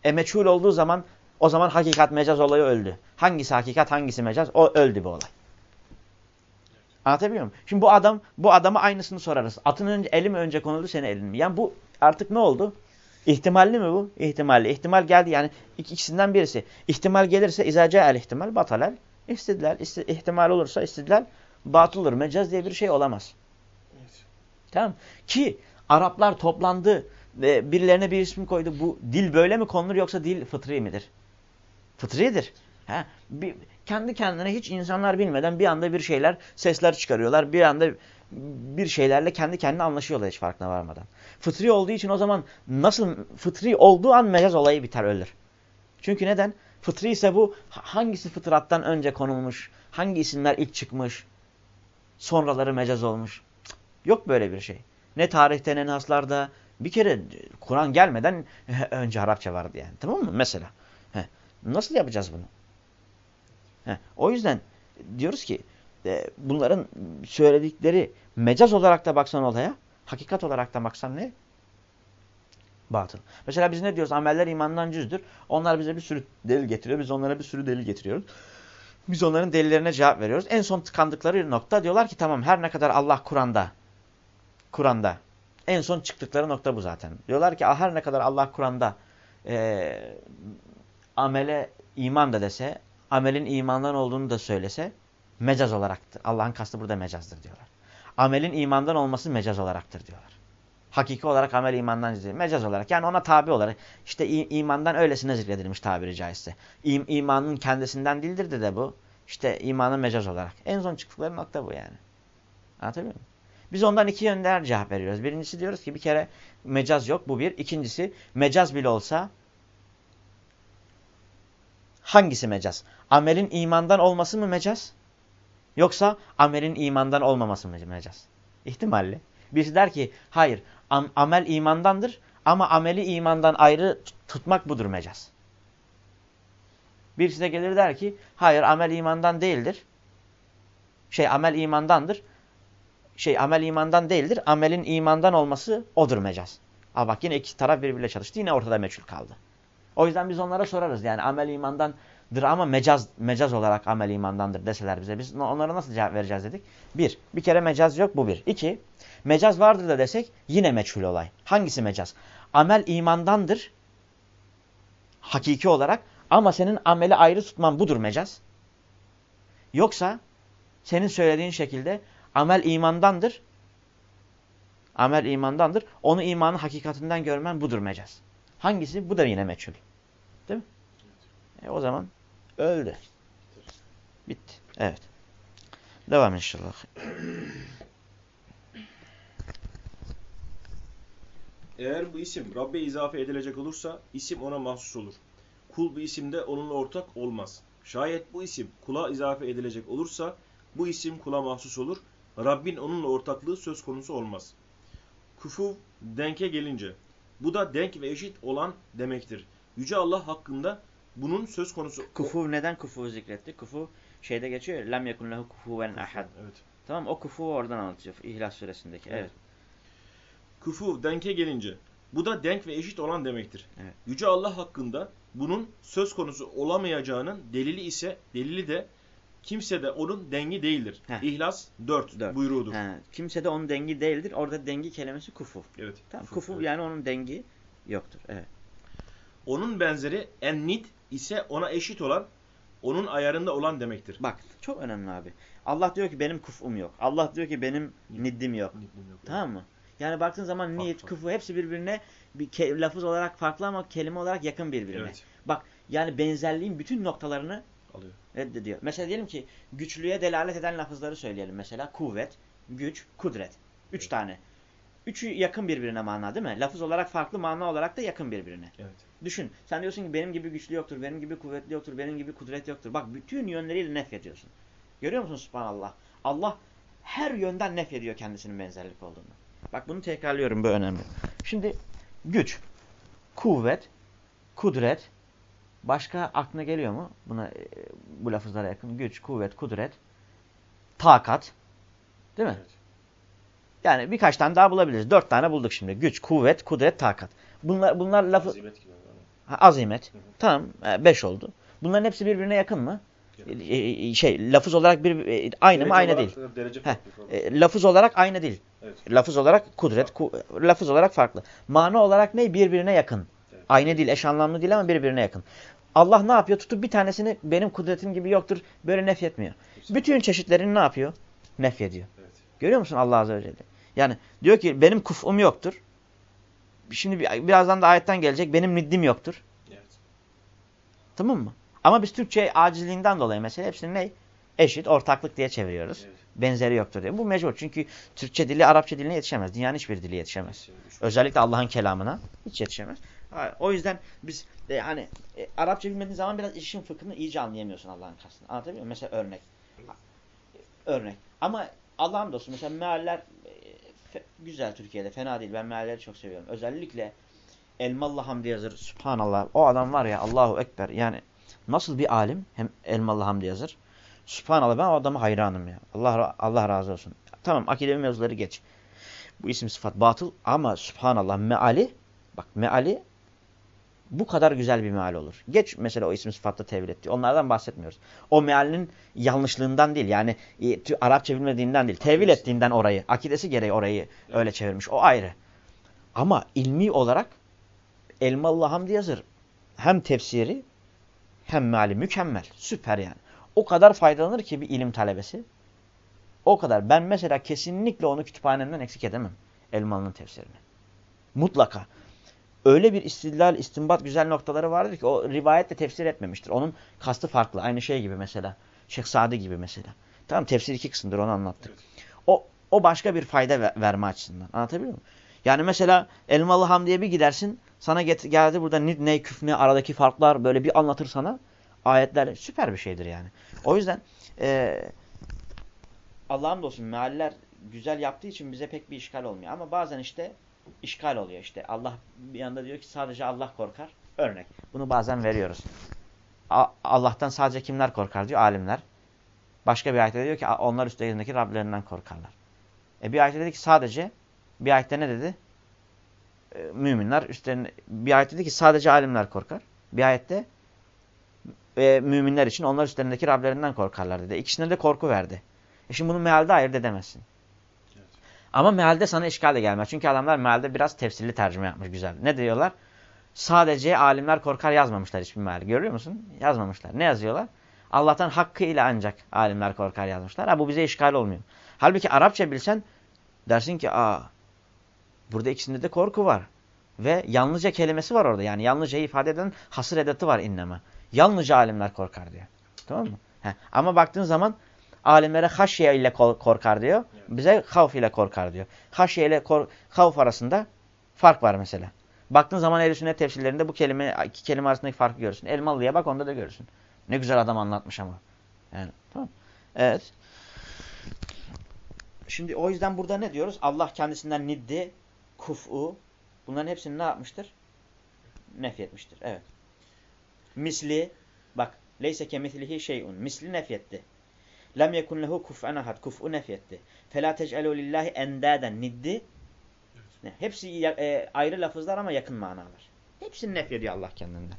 E meçhul olduğu zaman o zaman hakikat mecaz olayı öldü. Hangisi hakikat hangisi mecaz? O öldü bu olay. Anlatabiliyor muyum? Şimdi bu adam bu adama aynısını sorarız. Atın önce eli mi önce konuldu senin elin mi? Yani bu artık ne oldu? İhtimalli mi bu? İhtimalli. İhtimal geldi yani ikisinden birisi. İhtimal gelirse izace el ihtimal batalel İstidlal, isti, ihtimal olursa istidlal batılır. Mecaz diye bir şey olamaz. Evet. Tamam. Ki Araplar toplandı ve birilerine bir isim koydu. Bu dil böyle mi konulur yoksa dil fıtri midir? Fıtridir. Ha, bir, kendi kendine hiç insanlar bilmeden bir anda bir şeyler, sesler çıkarıyorlar. Bir anda bir şeylerle kendi kendine anlaşıyorlar hiç farkına varmadan. Fıtri olduğu için o zaman nasıl fıtri olduğu an mecaz olayı biter ölür. Çünkü neden? Fıtri ise bu hangisi fıtrattan önce konulmuş, hangi isimler ilk çıkmış, sonraları mecaz olmuş. Yok böyle bir şey. Ne tarihte ne naslarda bir kere Kur'an gelmeden önce Arapça vardı yani. Tamam mı? Mesela. Nasıl yapacağız bunu? He. O yüzden diyoruz ki e, bunların söyledikleri mecaz olarak da baksan olaya, hakikat olarak da baksan ne? batıl. Mesela biz ne diyoruz? Ameller imandan cüzdür. Onlar bize bir sürü delil getiriyor. Biz onlara bir sürü delil getiriyoruz. Biz onların delillerine cevap veriyoruz. En son tıkandıkları nokta diyorlar ki tamam her ne kadar Allah Kur'an'da Kur'an'da en son çıktıkları nokta bu zaten. Diyorlar ki her ne kadar Allah Kur'an'da e, amele iman da dese, amelin imandan olduğunu da söylese mecaz olaraktır. Allah'ın kastı burada mecazdır diyorlar. Amelin imandan olması mecaz olaraktır diyorlar. Hakiki olarak amel imandan zikredilmiş. Mecaz olarak yani ona tabi olarak işte imandan öylesine zikredilmiş tabiri caizse. İm, imanın kendisinden değildir de, de bu. İşte imanın mecaz olarak. En son çıktıkları nokta bu yani. Anlatabiliyor muyum? Biz ondan iki yönden cevap veriyoruz. Birincisi diyoruz ki bir kere mecaz yok bu bir. İkincisi mecaz bile olsa hangisi mecaz? Amelin imandan olması mı mecaz? Yoksa amelin imandan olmaması mı mecaz? İhtimalli. Birisi der ki hayır am amel imandandır ama ameli imandan ayrı tutmak budur mecaz. Birisi de gelir der ki hayır amel imandan değildir. Şey amel imandandır. Şey amel imandan değildir. Amelin imandan olması odur mecaz. Ama bak yine iki taraf birbiriyle çalıştı. Yine ortada meçhul kaldı. O yüzden biz onlara sorarız. Yani amel imandandır ama mecaz mecaz olarak amel imandandır deseler bize. Biz onlara nasıl cevap vereceğiz dedik. Bir, bir kere mecaz yok bu bir. İki, mecaz vardır da desek yine meçhul olay. Hangisi mecaz? Amel imandandır. Hakiki olarak. Ama senin ameli ayrı tutman budur mecaz. Yoksa senin söylediğin şekilde amel imandandır. Amel imandandır. Onu imanın hakikatinden görmen budur mecaz. Hangisi? Bu da yine meçhul. Değil mi? E, o zaman öldü. Bitti. Evet. Devam inşallah. Eğer bu isim Rabbe izafe edilecek olursa isim ona mahsus olur. Kul bu isimde onunla ortak olmaz. Şayet bu isim kula izafe edilecek olursa bu isim kula mahsus olur. Rabbin onunla ortaklığı söz konusu olmaz. Kufu denke gelince bu da denk ve eşit olan demektir. Yüce Allah hakkında bunun söz konusu Kufu neden kufu zikretti? Kufu şeyde geçiyor. Lem yekun lehu kufuven ahad. Evet. Tamam o kufu oradan anlatıyor. İhlas suresindeki. Evet. Evet. Kufu denke gelince bu da denk ve eşit olan demektir. Evet. Yüce Allah hakkında bunun söz konusu olamayacağının delili ise delili de kimse de onun dengi değildir. Heh. İhlas 4, Dört. buyruğudur. He, kimse de onun dengi değildir. Orada dengi kelimesi kufu. Evet. Tamam kufu evet. yani onun dengi yoktur. Evet. Onun benzeri ennit ise ona eşit olan, onun ayarında olan demektir. Bak çok önemli abi. Allah diyor ki benim kufum yok. Allah diyor ki benim niddim yok. Tamam mı? Yani baktığın zaman Farklı. niyet, kufu hepsi birbirine bir ke- lafız olarak farklı ama kelime olarak yakın birbirine. Evet. Bak yani benzerliğin bütün noktalarını Alıyor. reddediyor. Mesela diyelim ki güçlüğe delalet eden lafızları söyleyelim. Mesela kuvvet, güç, kudret. Üç Evet. tane. Üçü yakın birbirine mana değil mi? Lafız olarak farklı, mana olarak da yakın birbirine. Evet. Düşün. Sen diyorsun ki benim gibi güçlü yoktur, benim gibi kuvvetli yoktur, benim gibi kudret yoktur. Bak bütün yönleriyle nef ediyorsun. Görüyor musun subhanallah? Allah her yönden nef ediyor kendisinin benzerlik olduğunu. Bak bunu tekrarlıyorum bu önemli. Şimdi güç, kuvvet, kudret, başka aklına geliyor mu? Buna e, bu lafızlara yakın. Güç, kuvvet, kudret, takat. Değil mi? Evet. Yani birkaç tane daha bulabiliriz. Dört tane bulduk şimdi. Güç, kuvvet, kudret, takat. Bunlar, bunlar lafı... Azimet gibi. yani. Ha, azimet. Hı hı. Tamam. e, Beş oldu. Bunların hepsi birbirine yakın mı? Yakın. E, şey, lafız olarak bir aynı mı? Derece Aynı olarak değil. Derece Heh, lafız olarak aynı değil. Evet. Lafız olarak kudret, ku, lafız olarak farklı. Mana olarak ne? Birbirine yakın. Aynı değil, eş anlamlı değil ama birbirine yakın. Allah ne yapıyor? Tutup bir tanesini benim kudretim gibi yoktur. Böyle nefyetmiyor. Bütün çeşitlerini ne yapıyor? Nefyediyor. Evet. Görüyor musun Allah Azze ve Celle? Yani diyor ki benim kufum yoktur. Şimdi bir- birazdan da ayetten gelecek. Benim niddim yoktur. Evet. Tamam mı? Ama biz Türkçe acizliğinden dolayı mesela hepsini ne? Eşit, ortaklık diye çeviriyoruz. Evet. Benzeri yoktur diye. Bu mecbur. Çünkü Türkçe dili Arapça diline yetişemez. Dünyanın hiçbir dili yetişemez. Özellikle Allah'ın kelamına hiç yetişemez. O yüzden biz e, hani e, Arapça bilmediğin zaman biraz işin fıkhını iyice anlayamıyorsun Allah'ın kastını. Anlatabiliyor muyum? Mesela örnek. Örnek. Ama Allah'ım dostum mesela mealler e, güzel Türkiye'de fena değil. Ben mealleri çok seviyorum. Özellikle Elmalı Hamdi Yazır. Subhanallah. O adam var ya Allahu Ekber. Yani nasıl bir alim hem Elmalı Hamdi Yazır. Subhanallah ben o adama hayranım ya. Allah Allah razı olsun. Tamam akidevi mevzuları geç. Bu isim sıfat batıl ama subhanallah meali bak meali bu kadar güzel bir meal olur. Geç mesela o isim sıfatla tevil etti. Onlardan bahsetmiyoruz. O mealinin yanlışlığından değil. Yani e, Arapça bilmediğinden değil. Tevil ettiğinden orayı. Akidesi gereği orayı öyle çevirmiş. O ayrı. Ama ilmi olarak Elmalı Hamdi Yazır hem tefsiri hem meali mükemmel. Süper yani. O kadar faydalanır ki bir ilim talebesi. O kadar. Ben mesela kesinlikle onu kütüphanemden eksik edemem. Elmalı'nın tefsirini. Mutlaka. Öyle bir istidlal, istinbat güzel noktaları vardır ki o rivayetle tefsir etmemiştir. Onun kastı farklı. Aynı şey gibi mesela. Şeyh Sadi gibi mesela. Tamam tefsir iki kısımdır onu anlattık. Evet. O, o başka bir fayda ver- verme açısından. Anlatabiliyor muyum? Yani mesela Elmalı Hamdi'ye bir gidersin. Sana get geldi burada nid, ne, küf, ne aradaki farklar böyle bir anlatır sana. Ayetler süper bir şeydir yani. O yüzden eee Allah'ım olsun mealler güzel yaptığı için bize pek bir işgal olmuyor. Ama bazen işte işgal oluyor işte. Allah bir yanda diyor ki sadece Allah korkar. Örnek. Bunu bazen veriyoruz. Allah'tan sadece kimler korkar diyor? Alimler. Başka bir ayette diyor ki onlar üstlerindeki Rablerinden korkarlar. E bir ayette dedi ki sadece bir ayette ne dedi? E, müminler üstlerinde bir ayette dedi ki sadece alimler korkar. Bir ayette e, müminler için onlar üstlerindeki Rablerinden korkarlar dedi. İkisine de korku verdi. E şimdi bunu mealde ayırt edemezsin. Ama mealde sana işgal de gelmez. Çünkü adamlar mealde biraz tefsirli tercüme yapmış güzel. Ne diyorlar? Sadece alimler korkar yazmamışlar hiçbir meal. Görüyor musun? Yazmamışlar. Ne yazıyorlar? Allah'tan hakkıyla ancak alimler korkar yazmışlar. Ha, bu bize işgal olmuyor. Halbuki Arapça bilsen dersin ki aa burada ikisinde de korku var. Ve yalnızca kelimesi var orada. Yani yalnızca ifade eden hasır edatı var inneme. Yalnızca alimler korkar diyor. Tamam mı? He. Ama baktığın zaman alimlere haşye ile korkar diyor. Bize havf ile korkar diyor. Haşye ile havf arasında fark var mesela. Baktığın zaman ehl sünnet tefsirlerinde bu kelime iki kelime arasındaki farkı görürsün. Elmalı'ya bak onda da görürsün. Ne güzel adam anlatmış ama. Yani tamam. Evet. Şimdi o yüzden burada ne diyoruz? Allah kendisinden niddi, kuf'u bunların hepsini ne yapmıştır? Nefyetmiştir. Evet. Misli bak leyse kemislihi şeyun. Misli nefyetti. Lem yekun lehu kuf'an ahad. Kuf'u nefyetti. Fela tec'elu lillahi endaden. Niddi. Ne? Hepsi e, ayrı lafızlar ama yakın manalar. Hepsini nefyediyor Allah kendinden.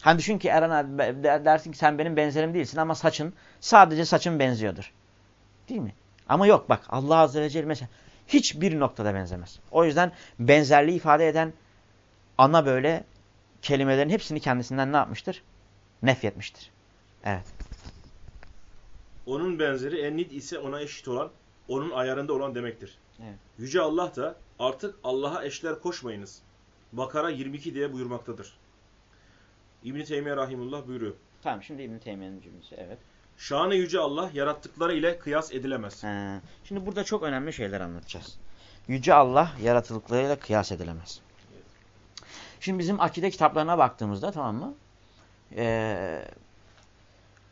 Hani düşün ki Eren abi dersin ki sen benim benzerim değilsin ama saçın sadece saçın benziyordur. Değil mi? Ama yok bak Allah Azze ve Celle mesela hiçbir noktada benzemez. O yüzden benzerliği ifade eden ana böyle kelimelerin hepsini kendisinden ne yapmıştır? Nefyetmiştir. Evet. Onun benzeri ennid ise ona eşit olan, onun ayarında olan demektir. Evet. Yüce Allah da artık Allah'a eşler koşmayınız. Bakara 22 diye buyurmaktadır. İbn-i Teymiye Rahimullah buyuruyor. Tamam şimdi İbn-i Teymiye'nin cümlesi evet. Şanı Yüce Allah yarattıkları ile kıyas edilemez. He. Şimdi burada çok önemli şeyler anlatacağız. Yüce Allah yaratıldıklarıyla kıyas edilemez. Şimdi bizim akide kitaplarına baktığımızda tamam mı? Ee,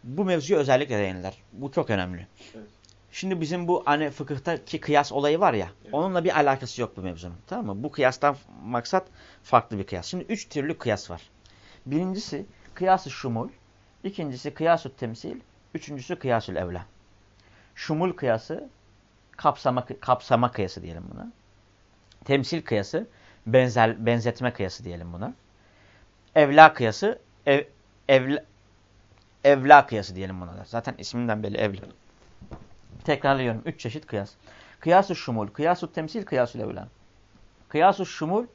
bu mevzuya özellikle değinirler. Bu çok önemli. Evet. Şimdi bizim bu hani fıkıhtaki kıyas olayı var ya. Evet. Onunla bir alakası yok bu mevzunun. Tamam mı? Bu kıyastan maksat farklı bir kıyas. Şimdi üç türlü kıyas var. Birincisi kıyas-ı şumul. ikincisi kıyas-ı temsil. Üçüncüsü kıyas-ül evla. Şumul kıyası kapsama, kapsama kıyası diyelim buna. Temsil kıyası benzer, benzetme kıyası diyelim buna. Evla kıyası ev, evla, evla kıyası diyelim buna da. Zaten isminden belli evla. Tekrarlıyorum. Üç çeşit kıyas. Kıyas-ı şumul, kıyas-ı temsil, kıyas-ı evla. Kıyas-ı şumul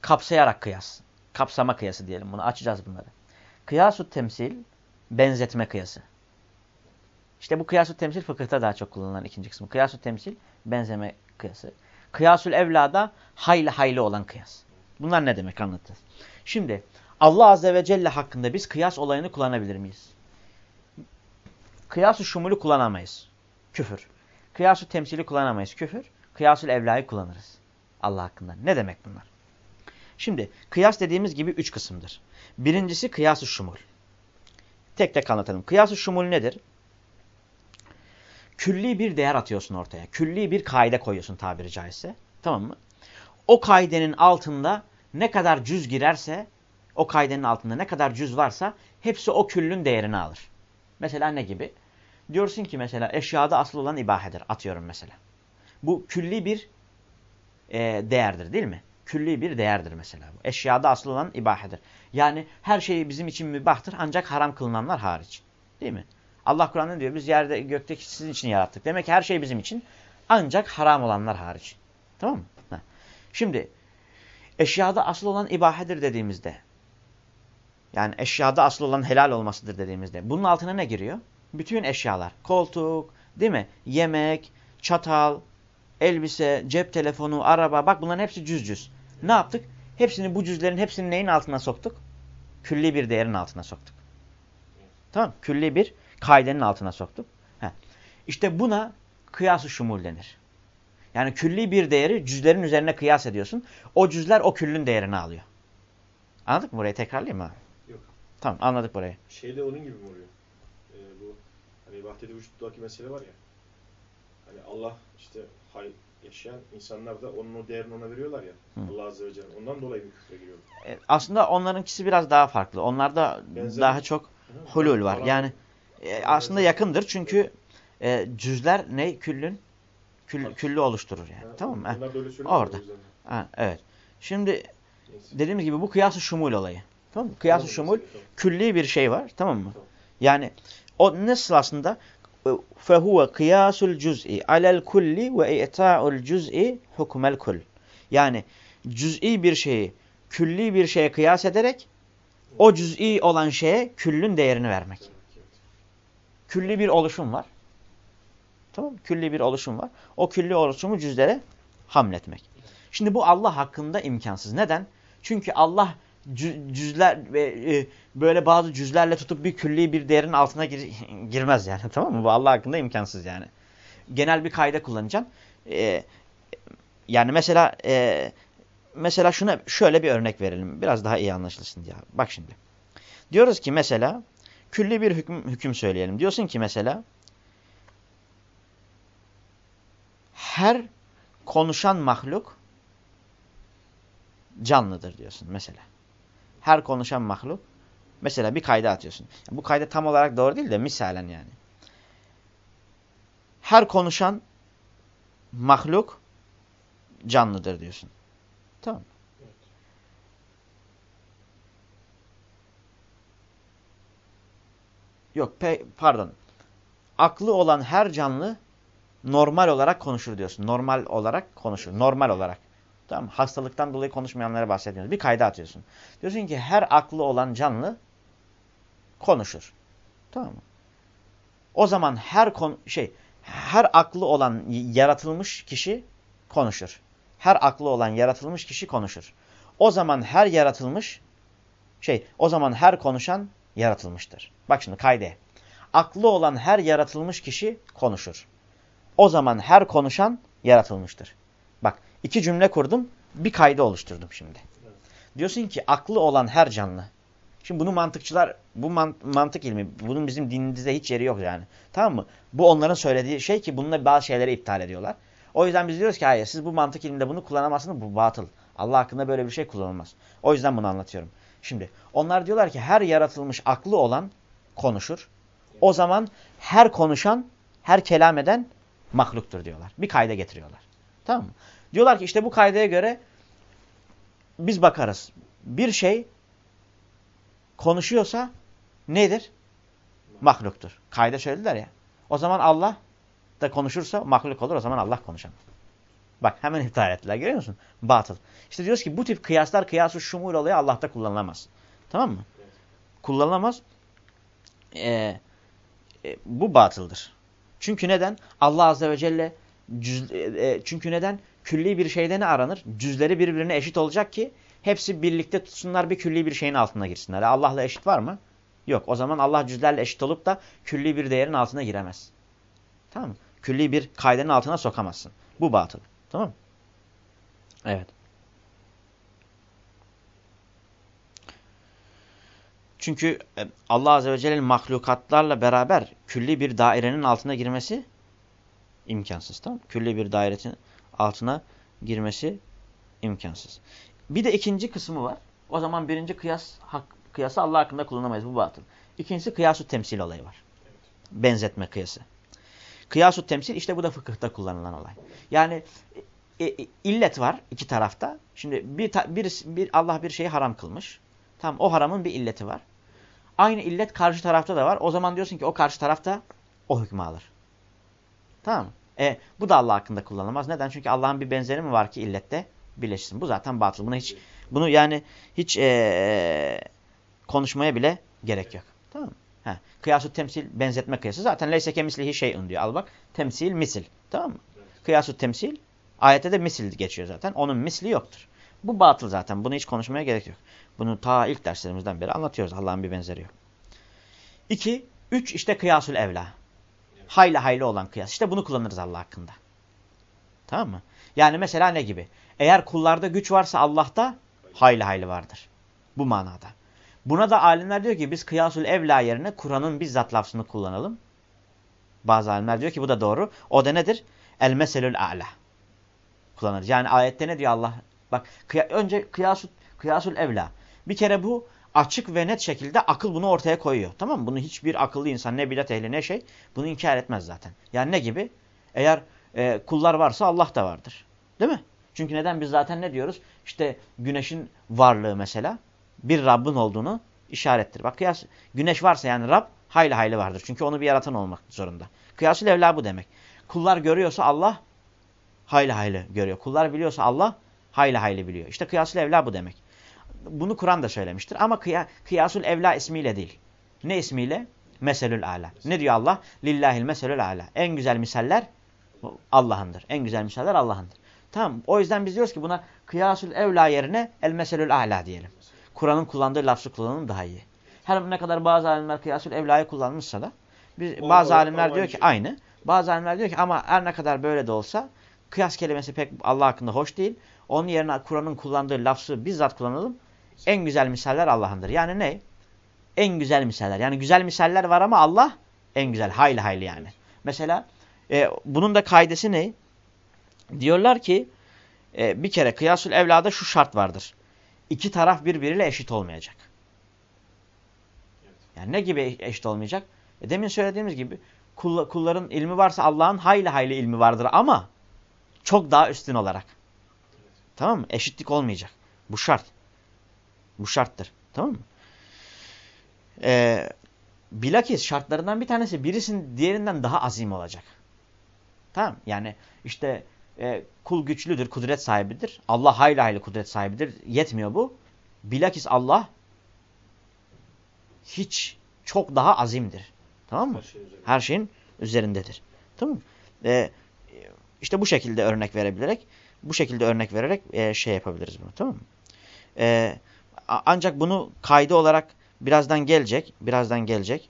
kapsayarak kıyas. Kapsama kıyası diyelim bunu. Açacağız bunları. Kıyas-ı temsil benzetme kıyası. İşte bu kıyas-ı temsil fıkıhta daha çok kullanılan ikinci kısmı. Kıyas-ı temsil benzeme kıyası. Kıyasül evlada hayli hayli olan kıyas. Bunlar ne demek anlatacağız. Şimdi Allah Azze ve Celle hakkında biz kıyas olayını kullanabilir miyiz? Kıyas-ı şumulu kullanamayız. Küfür. Kıyas-ı temsili kullanamayız. Küfür. Kıyas-ül evlayı kullanırız. Allah hakkında. Ne demek bunlar? Şimdi kıyas dediğimiz gibi üç kısımdır. Birincisi kıyas-ı şumul. Tek tek anlatalım. Kıyas-ı şumul nedir? külli bir değer atıyorsun ortaya. Külli bir kaide koyuyorsun tabiri caizse. Tamam mı? O kaidenin altında ne kadar cüz girerse, o kaidenin altında ne kadar cüz varsa hepsi o küllün değerini alır. Mesela ne gibi? Diyorsun ki mesela eşyada asıl olan ibahedir. Atıyorum mesela. Bu külli bir e, değerdir değil mi? Külli bir değerdir mesela bu. Eşyada asıl olan ibahedir. Yani her şey bizim için mübahtır ancak haram kılınanlar hariç. Değil mi? Allah Kur'an'da diyor biz yerde gökteki sizin için yarattık. Demek ki her şey bizim için. Ancak haram olanlar hariç. Tamam mı? Ha. Şimdi eşyada asıl olan ibahedir dediğimizde yani eşyada asıl olan helal olmasıdır dediğimizde bunun altına ne giriyor? Bütün eşyalar. Koltuk, değil mi? Yemek, çatal, elbise, cep telefonu, araba. Bak bunların hepsi cüz cüz. Ne yaptık? Hepsini bu cüzlerin hepsini neyin altına soktuk? Külli bir değerin altına soktuk. Tamam Külli bir kaidenin altına soktuk. Heh. İşte buna kıyas-ı şumul denir. Yani külli bir değeri cüzlerin üzerine kıyas ediyorsun. O cüzler o küllün değerini alıyor. Anladık mı burayı? Tekrarlayayım mı? Tamam anladık burayı. Şeyde onun gibi mi oluyor? Ee, bu hani vahdedi vücuttaki mesele var ya. Hani Allah işte hay yaşayan insanlar da onun o değerini ona veriyorlar ya. Hı. Allah Azze ve Celle. Ondan dolayı mı küfre giriyor? E, aslında onlarınkisi biraz daha farklı. Onlarda Benzer- daha çok Hı? hulul var. Falan- Yani e, aslında yakındır çünkü e, cüzler ne? Küllün kül, küllü oluşturur yani. Ha, tamam mı? Orada. ha, evet. Şimdi Neyse. dediğimiz gibi bu kıyas-ı şumul olayı. Tamam mı? Kıyas-ı şumul külli bir şey var. Tamam mı? Yani o nasıl aslında fehuve kıyasul alel kulli ve i'ta'ul cüz'i hukmel kul. Yani cüz'i bir şeyi külli bir şeye kıyas ederek o cüz'i olan şeye küllün değerini vermek. Külli bir oluşum var. Tamam? Külli bir oluşum var. O külli oluşumu cüzlere hamletmek. Şimdi bu Allah hakkında imkansız. Neden? Çünkü Allah cüzler ve e, böyle bazı cüzlerle tutup bir külli bir değerin altına gir- girmez yani. Tamam mı? Bu Allah hakkında imkansız yani. Genel bir kayda kullanacağım. Ee, yani mesela e, mesela şuna şöyle bir örnek verelim. Biraz daha iyi anlaşılsın diye. Bak şimdi. Diyoruz ki mesela külli bir hüküm, hüküm söyleyelim. Diyorsun ki mesela her konuşan mahluk canlıdır diyorsun mesela. Her konuşan mahluk mesela bir kayda atıyorsun. Bu kayda tam olarak doğru değil de misalen yani. Her konuşan mahluk canlıdır diyorsun. Tamam. Evet. Yok pardon. Aklı olan her canlı normal olarak konuşur diyorsun. Normal olarak konuşur. Normal olarak. Tamam? Hastalıktan dolayı konuşmayanlara bahsediyoruz. Bir kayda atıyorsun. Diyorsun ki her aklı olan canlı konuşur. Tamam mı? O zaman her kon şey her aklı olan yaratılmış kişi konuşur. Her aklı olan yaratılmış kişi konuşur. O zaman her yaratılmış şey o zaman her konuşan yaratılmıştır. Bak şimdi kayde. Aklı olan her yaratılmış kişi konuşur. O zaman her konuşan yaratılmıştır. İki cümle kurdum bir kaydı oluşturdum şimdi. Diyorsun ki aklı olan her canlı. Şimdi bunu mantıkçılar bu man mantık ilmi bunun bizim dinimizde hiç yeri yok yani. Tamam mı? Bu onların söylediği şey ki bununla bazı şeyleri iptal ediyorlar. O yüzden biz diyoruz ki hayır siz bu mantık ilminde bunu kullanamazsınız bu batıl. Allah hakkında böyle bir şey kullanılmaz. O yüzden bunu anlatıyorum. Şimdi onlar diyorlar ki her yaratılmış aklı olan konuşur. O zaman her konuşan, her kelam eden mahluktur diyorlar. Bir kayda getiriyorlar. Tamam mı? Diyorlar ki işte bu kaydaya göre biz bakarız. Bir şey konuşuyorsa nedir? Mahluktur. Kayda söylediler ya. O zaman Allah da konuşursa mahluk olur. O zaman Allah konuşamaz. Bak hemen iptal ettiler. Görüyor musun? Batıl. İşte diyoruz ki bu tip kıyaslar kıyası şumul olayı Allah'ta kullanılamaz. Tamam mı? Kullanılamaz. Ee, e, bu batıldır. Çünkü neden? Allah Azze ve Celle cüz, e, e, çünkü neden? Külli bir şeyde ne aranır? Cüzleri birbirine eşit olacak ki hepsi birlikte tutsunlar bir külli bir şeyin altına girsinler. E, Allah'la eşit var mı? Yok. O zaman Allah cüzlerle eşit olup da külli bir değerin altına giremez. Tamam mı? Külli bir kaidenin altına sokamazsın. Bu batıl. Tamam mı? Evet. Çünkü e, Allah Azze ve Celle'nin mahlukatlarla beraber külli bir dairenin altına girmesi imkansız. Tamam? Külli bir dairenin altına girmesi imkansız. Bir de ikinci kısmı var. O zaman birinci kıyas hak, kıyası Allah hakkında kullanamayız. Bu batıl. İkincisi kıyasu temsil olayı var. Benzetme kıyası. Kıyasu temsil işte bu da fıkıhta kullanılan olay. Yani e, e, illet var iki tarafta. Şimdi bir, bir, bir Allah bir şeyi haram kılmış. Tamam o haramın bir illeti var. Aynı illet karşı tarafta da var. O zaman diyorsun ki o karşı tarafta o hükmü alır. Tamam mı? E, bu da Allah hakkında kullanılmaz. Neden? Çünkü Allah'ın bir benzeri mi var ki illette birleşsin. Bu zaten batıl. Buna hiç bunu yani hiç e, konuşmaya bile gerek yok. Tamam mı? Ha. Kıyasut temsil benzetme kıyası zaten leyse kemislihi şeyun diyor. Al bak. Temsil misil. Tamam mı? Kıyasut temsil ayette de misil geçiyor zaten. Onun misli yoktur. Bu batıl zaten. Bunu hiç konuşmaya gerek yok. Bunu ta ilk derslerimizden beri anlatıyoruz. Allah'ın bir benzeri yok. İki, üç işte kıyasül evla. Hayli hayli olan kıyas. İşte bunu kullanırız Allah hakkında. Tamam mı? Yani mesela ne gibi? Eğer kullarda güç varsa Allah'ta hayli hayli vardır. Bu manada. Buna da alimler diyor ki biz kıyasül evla yerine Kur'an'ın bizzat lafzını kullanalım. Bazı alimler diyor ki bu da doğru. O da nedir? El meselül a'la. Kullanır. Yani ayette ne diyor Allah? Bak kıya önce kıyasul, kıyasul evla. Bir kere bu açık ve net şekilde akıl bunu ortaya koyuyor. Tamam mı? Bunu hiçbir akıllı insan ne bidat ehli ne şey bunu inkar etmez zaten. Yani ne gibi? Eğer e, kullar varsa Allah da vardır. Değil mi? Çünkü neden biz zaten ne diyoruz? İşte güneşin varlığı mesela bir Rabbin olduğunu işarettir. Bak kıyas, güneş varsa yani Rab hayli hayli vardır. Çünkü onu bir yaratan olmak zorunda. Kıyasül evla bu demek. Kullar görüyorsa Allah hayli hayli görüyor. Kullar biliyorsa Allah hayli hayli biliyor. İşte kıyasül evla bu demek. Bunu Kur'an da söylemiştir. Ama kıya, kıyasül evla ismiyle değil. Ne ismiyle? Meselül ala. Ne diyor Allah? Lillahil meselül ala. En güzel misaller Allah'ındır. En güzel misaller Allah'ındır. Tamam. O yüzden biz diyoruz ki buna kıyasül evla yerine el meselül ala diyelim. Kur'an'ın kullandığı lafzı kullanalım daha iyi. Her ne kadar bazı alimler kıyasül evlayı kullanmışsa da biz, O- bazı o- alimler o diyor ki şey. aynı. Bazı alimler diyor ki ama her ne kadar böyle de olsa kıyas kelimesi pek Allah hakkında hoş değil. Onun yerine Kur'an'ın kullandığı lafzı bizzat kullanalım. En güzel misaller Allah'ındır. Yani ne? En güzel misaller. Yani güzel misaller var ama Allah en güzel. Hayli hayli yani. Mesela e, bunun da kaidesi ne? Diyorlar ki e, bir kere kıyasül evlada şu şart vardır. İki taraf birbiriyle eşit olmayacak. Yani ne gibi eşit olmayacak? E, demin söylediğimiz gibi kull- kulların ilmi varsa Allah'ın hayli hayli ilmi vardır ama çok daha üstün olarak. Tamam mı? Eşitlik olmayacak. Bu şart. Bu şarttır. Tamam mı? Ee, bilakis şartlarından bir tanesi birisinin diğerinden daha azim olacak. Tamam Yani işte e, kul güçlüdür, kudret sahibidir. Allah hayli hayli kudret sahibidir. Yetmiyor bu. Bilakis Allah hiç çok daha azimdir. Tamam mı? Her şey. Her şeyin üzerindedir. Tamam mı? Ee, işte bu şekilde örnek verebilerek, bu şekilde örnek vererek e, şey yapabiliriz bunu. Tamam mı? A- ancak bunu kaydı olarak birazdan gelecek. Birazdan gelecek.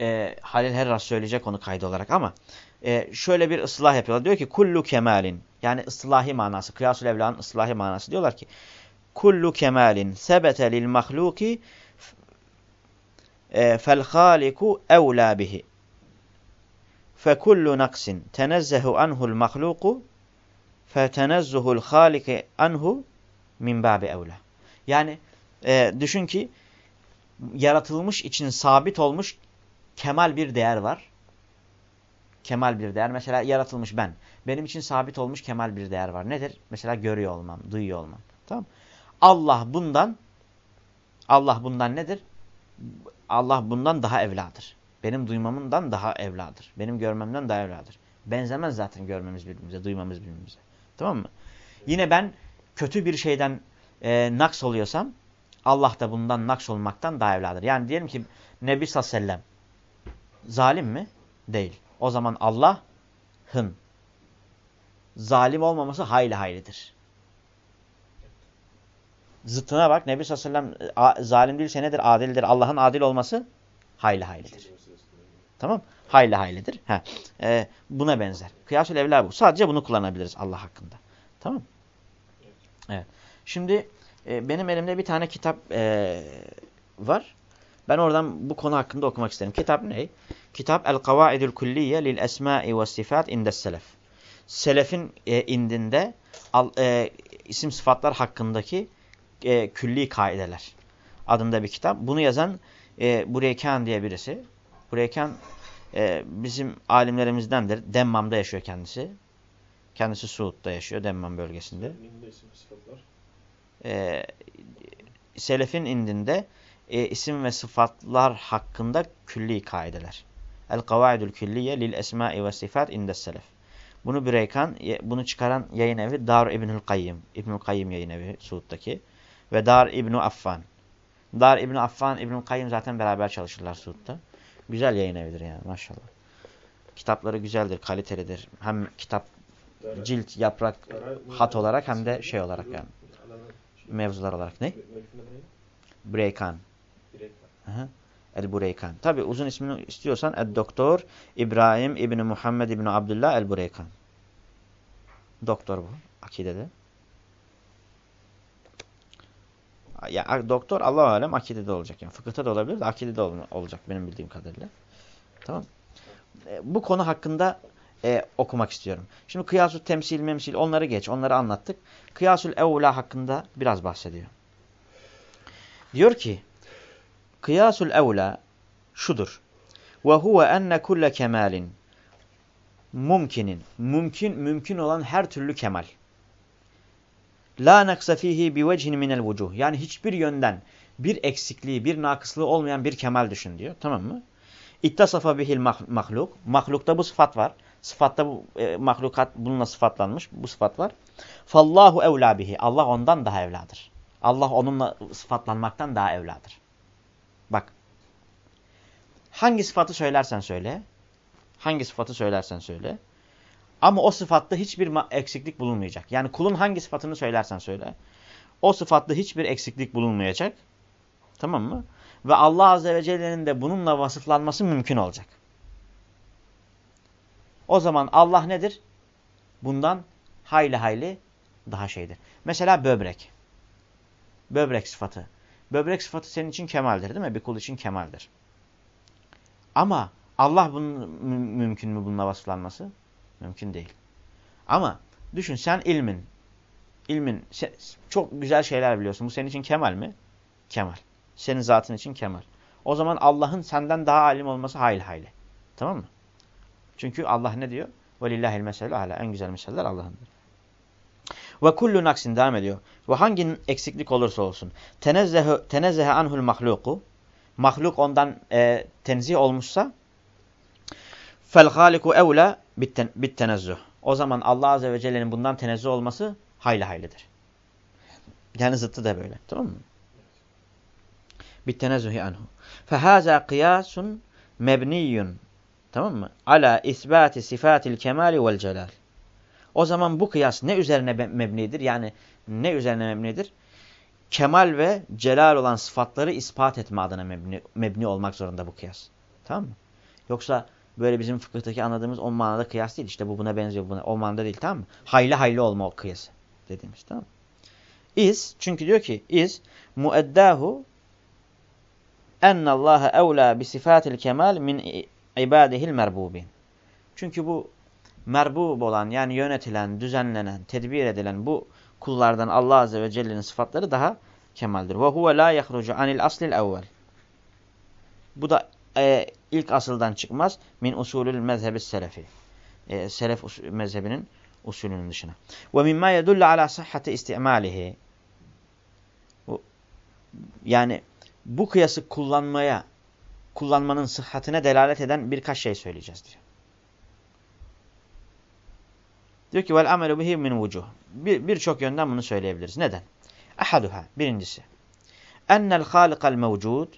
Ee, Halil Herras söyleyecek onu kaydı olarak ama e, şöyle bir ıslah yapıyorlar. Diyor ki kullu kemalin yani ıslahi manası, kıyasül evlanın ıslahi manası diyorlar ki kullu kemalin sebete lil mahluki e, fel haliku evla bihi fekullu naksin tenezzehu anhu'l mahluku fetenezzuhu'l haliki anhu min babi evla. Yani e, düşün ki yaratılmış için sabit olmuş kemal bir değer var. Kemal bir değer. Mesela yaratılmış ben. Benim için sabit olmuş kemal bir değer var. Nedir? Mesela görüyor olmam, duyuyor olmam. Tamam Allah bundan Allah bundan nedir? Allah bundan daha evladır. Benim duymamından daha evladır. Benim görmemden daha evladır. Benzemez zaten görmemiz birbirimize, duymamız birbirimize. Tamam mı? Yine ben kötü bir şeyden e, naks oluyorsam Allah da bundan naks olmaktan daha evladır. Yani diyelim ki Nebi sallallahu aleyhi ve sellem zalim mi? Değil. O zaman Allah'ın zalim olmaması hayli haylidir. Zıttına bak Nebi sallallahu aleyhi ve sellem a- zalim değilse nedir? Adildir. Allah'ın adil olması hayli haylidir. Tamam Hayli haylidir. Ha. Ee, buna benzer. Kıyasül evla bu. Sadece bunu kullanabiliriz Allah hakkında. Tamam Evet. Şimdi e, benim elimde bir tane kitap e, var. Ben oradan bu konu hakkında okumak isterim. Kitap ne? Kitap El-Kavaidül Kulliye lil Esma'i ve Sifat indes Selef. Selefin e, indinde al, e, isim sıfatlar hakkındaki e, külli kaideler adında bir kitap. Bunu yazan e, Bureykan diye birisi. Bureykan e, bizim alimlerimizdendir. Demmam'da yaşıyor kendisi. Kendisi Suud'da yaşıyor Demmam bölgesinde. E, Selefin indinde e, isim ve sıfatlar hakkında külli kaideler. El-Kavaidül Külliye lil Esma'i ve Sifat indes Selef. Bunu Büreykan, bunu çıkaran yayın evi Dar İbnül Kayyim. İbnül Kayyim yayın evi Suud'daki. Ve Dar İbnü Affan. Dar İbnü Affan, İbnül Kayyim zaten beraber çalışırlar Suud'da. Güzel yayın evidir yani maşallah. Kitapları güzeldir, kalitelidir. Hem kitap cilt, yaprak, hat olarak hem de şey olarak yani. Mevzular olarak. Ne? Breykan. El Bureykan. Tabi uzun ismini istiyorsan El Doktor İbrahim İbni Muhammed İbni Abdullah El Bureykan. Doktor bu. Akidede. Ya doktor Allah alem akidede olacak yani. Fıkıhta da olabilir de akidede ol olacak benim bildiğim kadarıyla. Tamam. e, bu konu hakkında e, okumak istiyorum. Şimdi kıyasül temsil, memsil onları geç. Onları anlattık. Kıyasül evla hakkında biraz bahsediyor. Diyor ki kıyasül evla şudur. Ve huve enne kulle kemalin mumkinin. Mümkün, mümkün olan her türlü kemal. La naksa fihi bi vechin minel vucuh. Yani hiçbir yönden bir eksikliği, bir nakıslığı olmayan bir kemal düşün diyor. Tamam mı? İttasafa bihil mahluk. Mahlukta bu sıfat var. Sıfatta bu e, mahlukat bununla sıfatlanmış. Bu sıfat var. Fallahu evla bihi. Allah ondan daha evladır. Allah onunla sıfatlanmaktan daha evladır. Bak. Hangi sıfatı söylersen söyle. Hangi sıfatı söylersen söyle. Ama o sıfatta hiçbir eksiklik bulunmayacak. Yani kulun hangi sıfatını söylersen söyle. O sıfatta hiçbir eksiklik bulunmayacak. Tamam mı? Ve Allah Azze ve Celle'nin de bununla vasıflanması mümkün olacak. O zaman Allah nedir? Bundan hayli hayli daha şeydir. Mesela böbrek. Böbrek sıfatı. Böbrek sıfatı senin için kemaldir değil mi? Bir kul için kemaldir. Ama Allah bunun mümkün mü bununla vasıflanması? Mümkün değil. Ama düşün sen ilmin, ilmin çok güzel şeyler biliyorsun. Bu senin için kemal mi? Kemal. Senin zatın için kemal. O zaman Allah'ın senden daha alim olması hayli hayli. Tamam mı? Çünkü Allah ne diyor? وَلِلَّهِ الْمَسَلُ hala En güzel meseleler Allah'ındır. Ve kullu naksin devam ediyor. Ve hangi eksiklik olursa olsun. Tenezzehe, tenezzehe anhul mahluku. Mahluk ondan e, tenzih olmuşsa. Fel haliku evla bit tenezzuh. O zaman Allah Azze ve Celle'nin bundan tenezzüh olması hayli haylidir. Yani zıttı da böyle. Tamam mı? Bittenezzuhi anhu. Fehaza kıyasun mebniyyun. Tamam mı? Ala isbati sifatil kemali vel celal. O zaman bu kıyas ne üzerine mebnidir? Yani ne üzerine mebnidir? Kemal ve celal olan sıfatları ispat etme adına mebni, mebni olmak zorunda bu kıyas. Tamam mı? Yoksa böyle bizim fıkıhtaki anladığımız o manada kıyas değil. İşte bu buna benziyor. Buna, o manada değil tamam mı? Hayli hayli olma o kıyası dediğimiz tamam mı? İz çünkü diyor ki iz mueddahu ennallâhe evlâ bi sifatil kemal min ibadihil merbubin. Çünkü bu merbub olan yani yönetilen, düzenlenen, tedbir edilen bu kullardan Allah Azze ve Celle'nin sıfatları daha kemaldir. Ve huve la yahrucu anil aslil evvel. Bu da e, ilk asıldan çıkmaz. Min usulül mezhebi selefi. E, selef us mezhebinin usulünün dışına. Ve mimma yedullu ala sahhati istimalihi. Yani bu kıyası kullanmaya, kullanmanın sıhhatine delalet eden birkaç şey söyleyeceğiz diyor. Diyor ki vel amelu bihi min vucuh. Birçok bir yönden bunu söyleyebiliriz. Neden? Ahaduha. Birincisi. Ennel halikal mevcud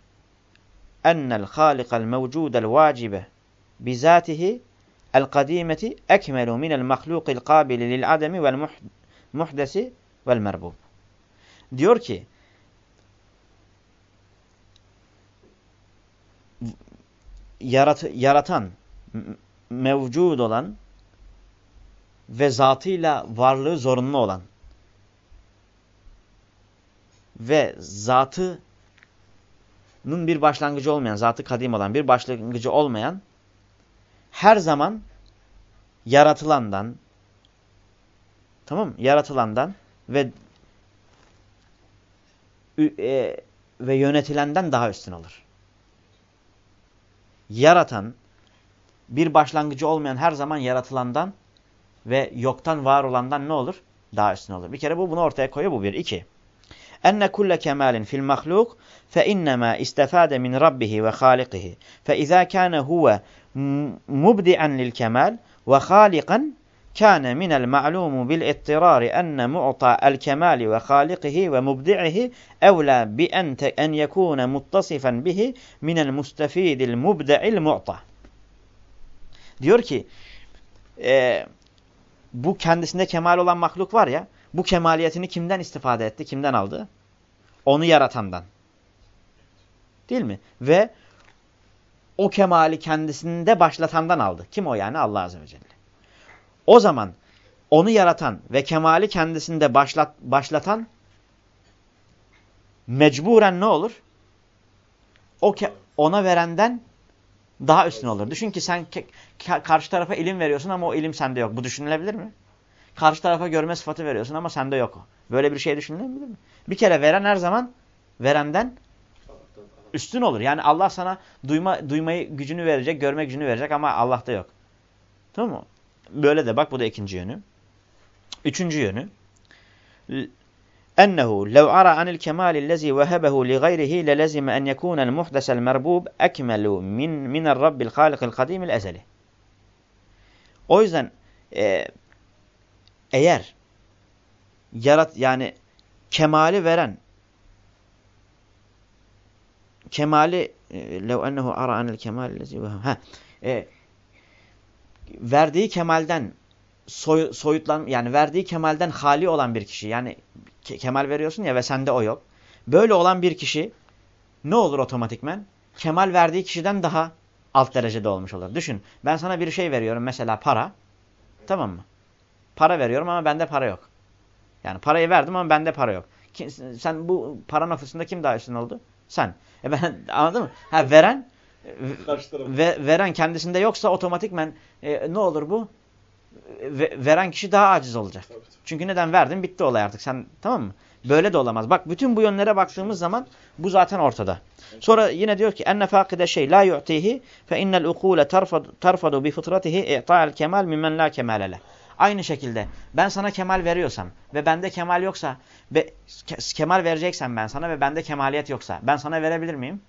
ennel halikal mevcudel vacibe bizatihi el kadimeti ekmelu minel mahlukil kabili lil ademi vel muhdesi vel merbub. Diyor ki yarat yaratan, mevcud olan ve zatıyla varlığı zorunlu olan ve zatının bir başlangıcı olmayan, zatı kadim olan, bir başlangıcı olmayan her zaman yaratılandan tamam mı? Yaratılandan ve e, ve yönetilenden daha üstün olur yaratan, bir başlangıcı olmayan her zaman yaratılandan ve yoktan var olandan ne olur? Daha üstün olur. Bir kere bu bunu ortaya koyuyor. Bu bir. iki. Enne kulle kemalin fil mahluk fe innema istefade min rabbihi ve halikihi. Fe izâ kâne huve mubdi'an lil kemal ve halikan kâne minel ma'lumu bil ittirari enne mu'ta el kemali ve halikihi ve mubdi'ihi evlâ bi en yekûne muttasifan bihi minel mustafidil mubde'il mu'ta. Diyor ki e, bu kendisinde kemal olan mahluk var ya bu kemaliyetini kimden istifade etti? Kimden aldı? Onu yaratandan. Değil mi? Ve o kemali kendisinde başlatandan aldı. Kim o yani? Allah Azze ve Celle. O zaman onu yaratan ve kemali kendisinde başlat, başlatan mecburen ne olur? O ona verenden daha üstün olur. Düşün ki sen karşı tarafa ilim veriyorsun ama o ilim sende yok. Bu düşünülebilir mi? Karşı tarafa görme sıfatı veriyorsun ama sende yok o. Böyle bir şey düşünülebilir mi? Bir kere veren her zaman verenden üstün olur. Yani Allah sana duyma duymayı gücünü verecek, görme gücünü verecek ama Allah'ta yok. Tamam mı? Böyle de bak bu da ikinci yönü. Üçüncü yönü. Ennehu lev ara anil kemali lezi vehebehu li gayrihi lelezime en yekunel muhdesel merbub ekmelu min minel rabbil halikil kadimil ezeli. O yüzden e, eğer yarat yani kemali veren kemali e, lev ennehu ara anil kemali ha e, verdiği kemalden soy, soyutlan yani verdiği kemalden hali olan bir kişi yani ke kemal veriyorsun ya ve sende o yok. Böyle olan bir kişi ne olur otomatikmen? Kemal verdiği kişiden daha alt derecede olmuş olur. Düşün ben sana bir şey veriyorum mesela para tamam mı? Para veriyorum ama bende para yok. Yani parayı verdim ama bende para yok. Sen bu para nüfusunda kim daha üstün oldu? Sen. E ben anladın mı? Ha veren ve, veren kendisinde yoksa otomatikmen e, ne olur bu? ve, veren kişi daha aciz olacak. Çünkü neden verdin bitti olay artık. Sen tamam mı? Böyle de olamaz. Bak bütün bu yönlere baktığımız zaman bu zaten ortada. Sonra yine diyor ki enne fakide şey la yu'tihi fe innel ukule tarfadu bi fıtratihi i'ta'el kemal mimmen la kemalele. Aynı şekilde ben sana kemal veriyorsam ve bende kemal yoksa ve kemal vereceksen ben sana ve bende kemaliyet yoksa ben sana verebilir miyim?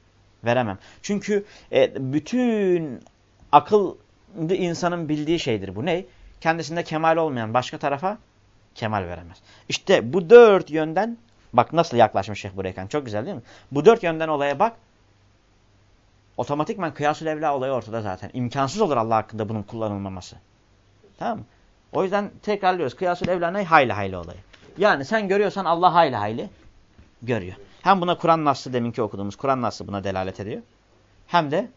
Veremem. Çünkü e, bütün akıl insanın bildiği şeydir bu. Ne? kendisinde kemal olmayan başka tarafa kemal veremez. İşte bu dört yönden bak nasıl yaklaşmış Şeyh Bureykan. Çok güzel değil mi? Bu dört yönden olaya bak. Otomatikman kıyasül evla olayı ortada zaten. İmkansız olur Allah hakkında bunun kullanılmaması. Tamam mı? O yüzden tekrarlıyoruz. Kıyasül evla ne? Hayli hayli olayı. Yani sen görüyorsan Allah hayli hayli görüyor. Hem buna Kur'an nasıl deminki okuduğumuz Kur'an nasıl buna delalet ediyor. Hem de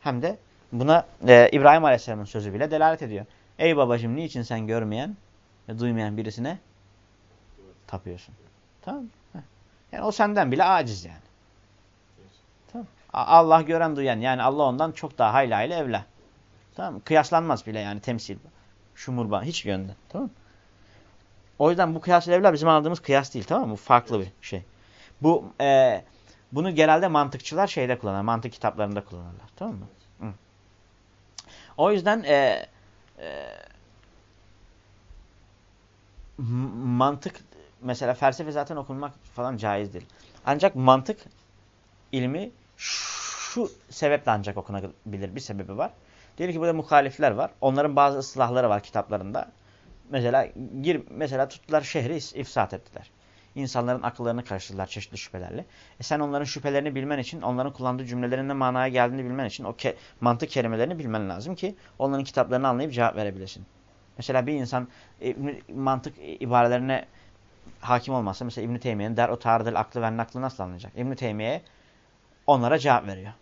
hem de buna e, İbrahim Aleyhisselam'ın sözü bile delalet ediyor. Ey babacığım niçin sen görmeyen ve duymayan birisine tapıyorsun? Tamam Yani o senden bile aciz yani. Tamam. Allah gören duyan yani Allah ondan çok daha hayli hayli evla. Tamam Kıyaslanmaz bile yani temsil. Şumurba hiç yönden. Tamam O yüzden bu kıyas evla bizim anladığımız kıyas değil tamam mı? Bu farklı bir şey. Bu e, bunu genelde mantıkçılar şeyde kullanır. Mantık kitaplarında kullanırlar. Tamam mı? Hı. O yüzden e, e, mantık mesela felsefe zaten okunmak falan caiz değil. Ancak mantık ilmi şu sebeple ancak okunabilir. Bir sebebi var. Diyelim ki burada muhalifler var. Onların bazı ıslahları var kitaplarında. Mesela gir mesela tuttular şehri ifsat ettiler. İnsanların akıllarını karıştırdılar çeşitli şüphelerle. E sen onların şüphelerini bilmen için, onların kullandığı cümlelerin ne manaya geldiğini bilmen için o ke mantık kelimelerini bilmen lazım ki onların kitaplarını anlayıp cevap verebilesin. Mesela bir insan e, mantık ibarelerine hakim olmazsa mesela İbn-i Teymiye'nin der o tarihdel aklı ve naklı nasıl anlayacak? İbn-i Teymiye onlara cevap veriyor.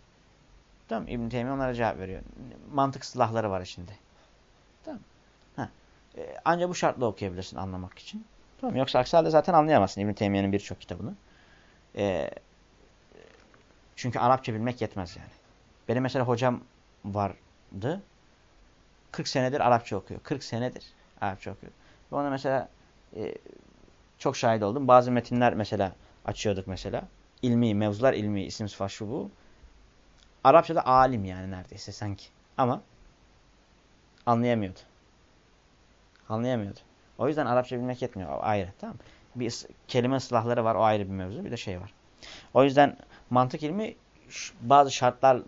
Tamam İbn-i onlara cevap veriyor. Mantık silahları var içinde. Tamam. Ha. E, ancak bu şartla okuyabilirsin anlamak için. Tamam Yoksa aksi halde zaten anlayamazsın İbn-i birçok kitabını. Ee, çünkü Arapça bilmek yetmez yani. Benim mesela hocam vardı. 40 senedir Arapça okuyor. 40 senedir Arapça okuyor. Ve ona mesela e, çok şahit oldum. Bazı metinler mesela açıyorduk mesela. İlmi, mevzular ilmi, isim sıfat şu bu. Arapçada alim yani neredeyse sanki. Ama anlayamıyordu. Anlayamıyordu. O yüzden Arapça bilmek yetmiyor. O ayrı. Tamam Bir kelime ıslahları var. O ayrı bir mevzu. Bir de şey var. O yüzden mantık ilmi bazı şartlar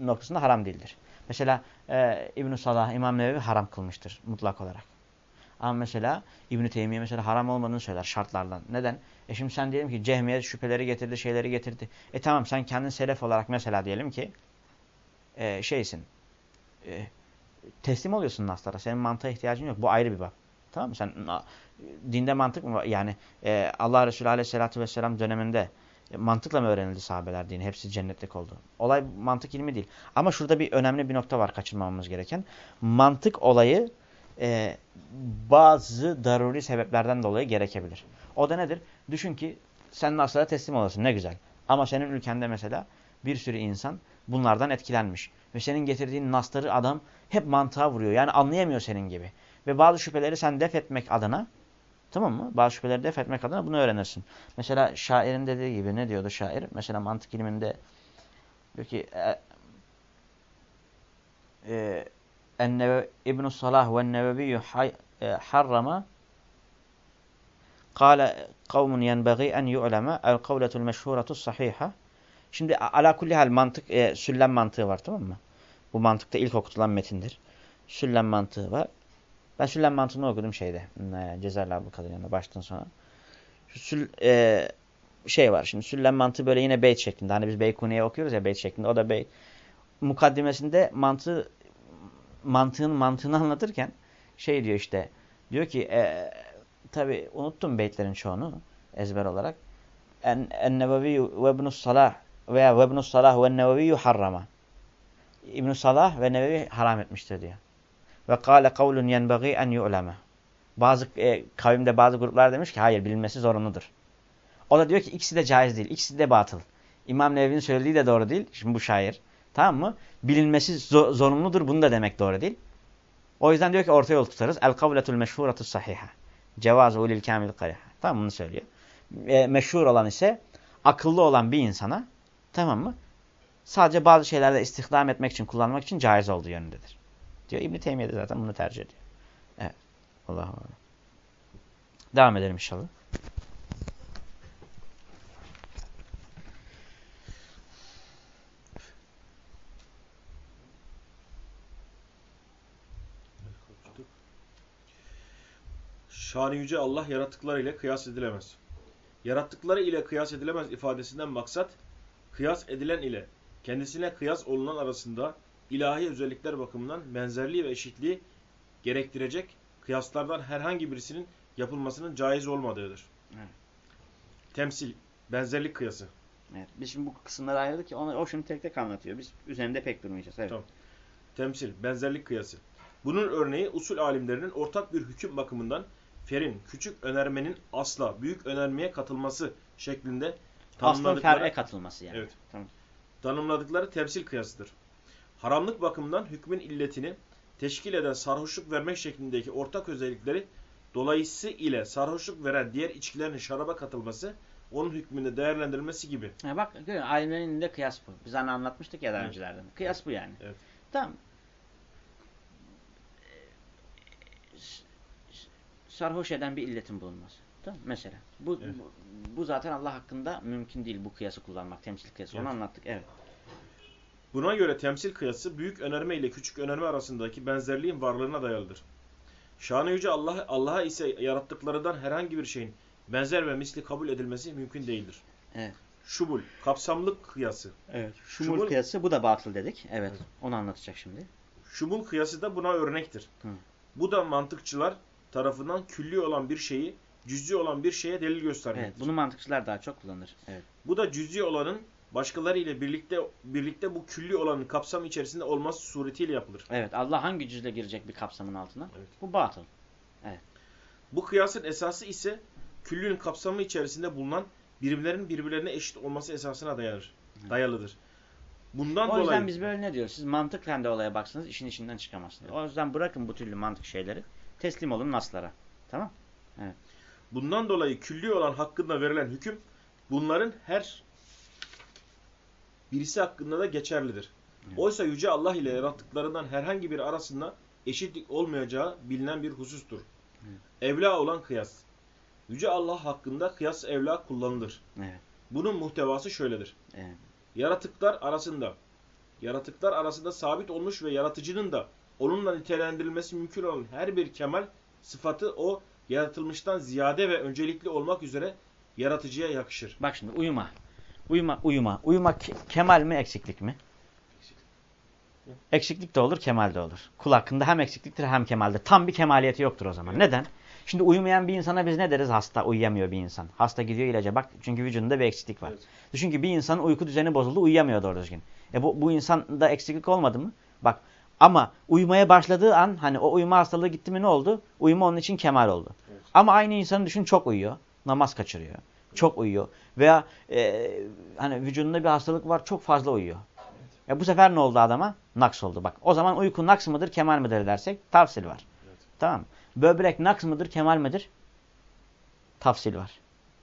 noktasında haram değildir. Mesela e, İbn-i Salah, İmam Nevevi haram kılmıştır mutlak olarak. Ama mesela İbn-i Teymiye mesela haram olmadığını söyler şartlardan. Neden? E şimdi sen diyelim ki cehmiye şüpheleri getirdi, şeyleri getirdi. E tamam sen kendin selef olarak mesela diyelim ki e, şeysin. E, teslim oluyorsun naslara. Senin mantığa ihtiyacın yok. Bu ayrı bir bak. Tamam mı? Sen dinde mantık mı var? Yani e, Allah Resulü Aleyhisselatü Vesselam döneminde e, mantıkla mı öğrenildi sahabeler dini? Hepsi cennetlik oldu. Olay mantık ilmi değil. Ama şurada bir önemli bir nokta var kaçırmamamız gereken. Mantık olayı e, bazı daruri sebeplerden dolayı gerekebilir. O da nedir? Düşün ki sen Nasr'a teslim olasın. Ne güzel. Ama senin ülkende mesela bir sürü insan bunlardan etkilenmiş. Ve senin getirdiğin nasları adam hep mantığa vuruyor. Yani anlayamıyor senin gibi. Ve bazı şüpheleri sen def etmek adına tamam mı? Bazı şüpheleri def etmek adına bunu öğrenirsin. Mesela şairin dediği gibi ne diyordu şair? Mesela mantık ilminde diyor ki e, e, İbn-i Salah ve Nebeviyyü e, harrama Kale kavmun yenbeği en yu'leme el kavletul meşhuretus sahiha. Şimdi ala kulli hal mantık e, süllem mantığı var tamam mı? Bu mantıkta ilk okutulan metindir. Süllem mantığı var. Ben süllem mantığını okudum şeyde. E, Cezerli Abdülkadir baştan sona. Sül, e, şey var şimdi süllem mantığı böyle yine beyt şeklinde. Hani biz Beykuni'ye okuyoruz ya beyt şeklinde. O da beyt. Mukaddimesinde mantığı mantığın mantığını anlatırken şey diyor işte. Diyor ki e, tabi unuttum beytlerin çoğunu ezber olarak. En, en nebevi ve ibn salah veya ve ibn salah ve nebevi harrama. ibn Salah ve Nevevi haram etmiştir diyor. Ve kâle kavlun yenbeği en yu'leme. Bazı e, kavimde bazı gruplar demiş ki hayır bilinmesi zorunludur. O da diyor ki ikisi de caiz değil. ikisi de batıl. İmam Nevevi'nin söylediği de doğru değil. Şimdi bu şair. Tamam mı? Bilinmesi zorunludur. Bunu da demek doğru değil. O yüzden diyor ki orta yol tutarız. El kavletul meşhuretus sahiha. Cevaz ulil kamil kariha. Tamam bunu söylüyor. E, meşhur olan ise akıllı olan bir insana tamam mı? Sadece bazı şeylerde istihdam etmek için, kullanmak için caiz olduğu yönündedir. Diyor İbn-i Teymiye de zaten bunu tercih ediyor. Evet. Allah'a emanet. Devam edelim inşallah. Şanı yüce Allah yarattıkları ile kıyas edilemez. Yarattıkları ile kıyas edilemez ifadesinden maksat, kıyas edilen ile kendisine kıyas olunan arasında ilahi özellikler bakımından benzerliği ve eşitliği gerektirecek kıyaslardan herhangi birisinin yapılmasının caiz olmadığıdır. Evet. Temsil, benzerlik kıyası. Evet. Biz şimdi bu kısımları ayırdık ki onu, o şimdi tek tek anlatıyor. Biz üzerinde pek durmayacağız. Evet. Tamam. Temsil, benzerlik kıyası. Bunun örneği usul alimlerinin ortak bir hüküm bakımından ferin, küçük önermenin asla büyük önermeye katılması şeklinde tanımladıkları... Aslın katılması yani. Evet. Tamam. Tanımladıkları temsil kıyasıdır. Haramlık bakımından hükmün illetini teşkil eden sarhoşluk vermek şeklindeki ortak özellikleri dolayısıyla ile sarhoşluk veren diğer içkilerin şaraba katılması onun hükmünde değerlendirilmesi gibi. Ya bak alimlerin de kıyas bu. Biz hani anlatmıştık ya daha evet. öncelerden. Kıyas bu yani. Evet. Tamam. Sarhoş eden bir illetin bulunması. Tamam Mesela. Bu, evet. bu, bu zaten Allah hakkında mümkün değil bu kıyası kullanmak. Temsil kıyası. Evet. Onu anlattık. Evet. Buna göre temsil kıyası büyük önerme ile küçük önerme arasındaki benzerliğin varlığına dayalıdır. Şanı yüce Allah Allah'a ise yarattıklarından herhangi bir şeyin benzer ve misli kabul edilmesi mümkün değildir. Evet. Şubul, kapsamlık kıyası. Evet. Şumul, Şubul kıyası bu da batıl dedik. Evet, evet. Onu anlatacak şimdi. Şubul kıyası da buna örnektir. Hı. Bu da mantıkçılar tarafından külli olan bir şeyi cüz'i olan bir şeye delil göstermektir. Evet, bunu mantıkçılar daha çok kullanır. Evet. Bu da cüz'i olanın başkaları ile birlikte birlikte bu külli olanın kapsam içerisinde olması suretiyle yapılır. Evet, Allah hangi cüzle girecek bir kapsamın altına? Evet. Bu batıl. Evet. Bu kıyasın esası ise küllünün kapsamı içerisinde bulunan birimlerin birbirlerine eşit olması esasına dayanır. Evet. Dayalıdır. Bundan o yüzden dolayı... biz böyle ne diyoruz? Siz mantıkla de olaya baksanız işin içinden çıkamazsınız. Evet. O yüzden bırakın bu türlü mantık şeyleri. Teslim olun naslara. Tamam? Evet. Bundan dolayı külli olan hakkında verilen hüküm bunların her birisi hakkında da geçerlidir. Evet. Oysa Yüce Allah ile yarattıklarından herhangi bir arasında eşitlik olmayacağı bilinen bir husustur. Evet. Evla olan kıyas. Yüce Allah hakkında kıyas evla kullanılır. Evet. Bunun muhtevası şöyledir. Evet. Yaratıklar arasında yaratıklar arasında sabit olmuş ve yaratıcının da onunla nitelendirilmesi mümkün olan her bir kemal sıfatı o yaratılmıştan ziyade ve öncelikli olmak üzere yaratıcıya yakışır. Bak şimdi uyuma. Uyuma, uyuma. Uyuma kemal mi eksiklik mi? Eksiklik de olur, kemal de olur. Kul hakkında hem eksikliktir hem kemaldir. Tam bir kemaliyeti yoktur o zaman. Neden? Şimdi uyumayan bir insana biz ne deriz? Hasta, uyuyamıyor bir insan. Hasta gidiyor ilaca bak çünkü vücudunda bir eksiklik var. Evet. Düşün ki bir insanın uyku düzeni bozuldu, uyuyamıyor doğru düzgün. E bu, bu insanda eksiklik olmadı mı? Bak ama uyumaya başladığı an hani o uyuma hastalığı gitti mi ne oldu? Uyuma onun için kemal oldu. Evet. Ama aynı insanı düşün çok uyuyor. Namaz kaçırıyor. Evet. Çok uyuyor. Veya e, hani vücudunda bir hastalık var çok fazla uyuyor. Evet. E bu sefer ne oldu adama? Naks oldu. Bak o zaman uyku naks mıdır, kemal midir dersek tafsil var. Evet. Tamam mı? Böbrek naks mıdır, kemal midir? Tafsil var.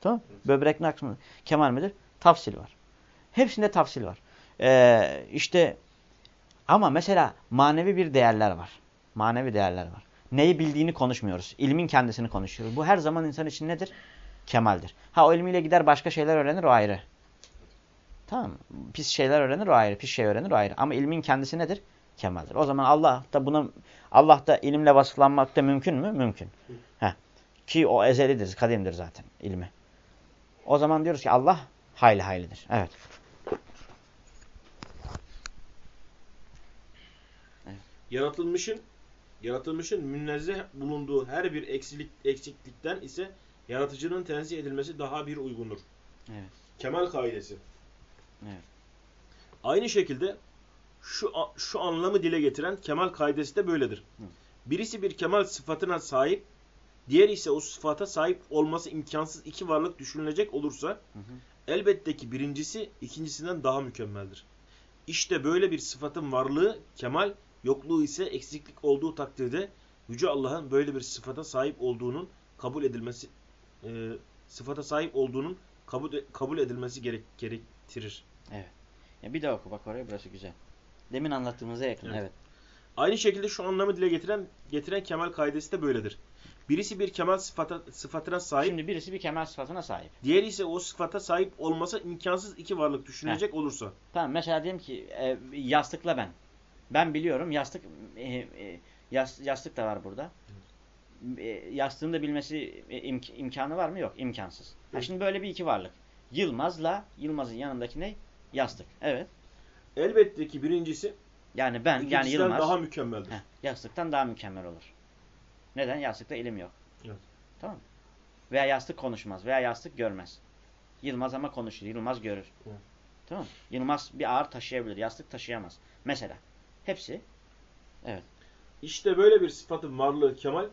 Tamam Evet. Böbrek naks mıdır, kemal midir? Tafsil var. Hepsinde tafsil var. Ee, işte ama mesela manevi bir değerler var. Manevi değerler var. Neyi bildiğini konuşmuyoruz. İlmin kendisini konuşuyoruz. Bu her zaman insan için nedir? Kemaldir. Ha o ilmiyle gider başka şeyler öğrenir o ayrı. Tamam? Pis şeyler öğrenir o ayrı. Pis şey öğrenir o ayrı. Ama ilmin kendisi nedir? Kemaldir. O zaman Allah da buna Allah da ilimle vasıflanmak da mümkün mü? Mümkün. Heh. Ki o ezelidir, kadimdir zaten ilmi. O zaman diyoruz ki Allah hayli haylidir. Evet. Yaratılmışın yaratılmışın münezzeh bulunduğu her bir eksilik, eksiklikten ise yaratıcının tenzih edilmesi daha bir uygundur. Evet. Kemal kaidesi. Evet. Aynı şekilde şu şu anlamı dile getiren kemal kaidesi de böyledir. Birisi bir kemal sıfatına sahip, diğer ise o sıfata sahip olması imkansız iki varlık düşünülecek olursa Hı hı. elbette ki birincisi ikincisinden daha mükemmeldir. İşte böyle bir sıfatın varlığı kemal, yokluğu ise eksiklik olduğu takdirde Yüce Allah'ın böyle bir sıfata sahip olduğunun kabul edilmesi e, sıfata sahip olduğunun kabul kabul edilmesi gerek, gerektirir. Ya bir daha oku bak oraya burası güzel. Demin anlattığımıza yakın. Evet. Evet. Aynı şekilde şu anlamı dile getiren getiren kemal kaidesi de böyledir. Birisi bir kemal sıfata, sıfatına sahip, Şimdi birisi bir kemal sıfatına sahip. diğeri ise o sıfata sahip olması imkansız iki varlık düşünülecek olursa. Tamam mesela diyelim ki e, yastıkla ben. Ben biliyorum yastık e, e, yas, yastık da var burada. E, yastığın da bilmesi e, imk- imkanı var mı? Yok. imkansız. Ha, şimdi böyle bir iki varlık. Yılmaz'la Yılmaz'ın yanındaki ne? Yastık. Evet. Elbette ki birincisi Yani ben yani Yılmaz daha mükemmeldir. heh, yastıktan daha mükemmel olur. Neden? Yastıkta ilim yok. Evet. Tamam mı? Veya yastık konuşmaz. Veya yastık görmez. Yılmaz ama konuşur. Yılmaz görür. Evet. Tamam mı? Yılmaz bir ağır taşıyabilir. Yastık taşıyamaz. Mesela. Hepsi. Evet. İşte böyle bir sıfatın varlığı kemal,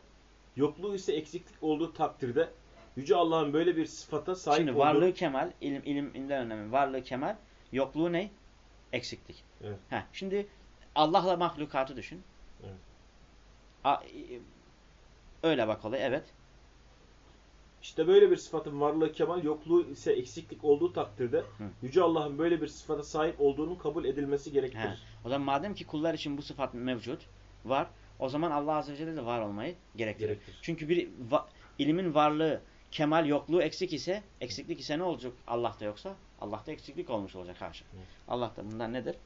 yokluğu ise eksiklik olduğu takdirde Yüce Allah'ın böyle bir sıfata sahip Şimdi olduğu varlığı kemal, ilim, ilim, ilimden önemli. Varlığı kemal, yokluğu ne? Eksiklik. Evet. Heh, şimdi Allah'la mahlukatı düşün. Evet. A, öyle bak olay, evet. İşte böyle bir sıfatın varlığı kemal, yokluğu ise eksiklik olduğu takdirde Yüce Allah'ın böyle bir sıfata sahip olduğunun kabul edilmesi He. gerektirir. O zaman madem ki kullar için bu sıfat mevcut, var, o zaman Allah Azze ve Celle de var olmayı gerektirir. Gerektirir. Çünkü bir va, ilimin varlığı, kemal, yokluğu eksik ise, eksiklik ise ne olacak Allah'ta yoksa? Allah'ta eksiklik olmuş olacak haşa. Evet. Allah da bundan nedir?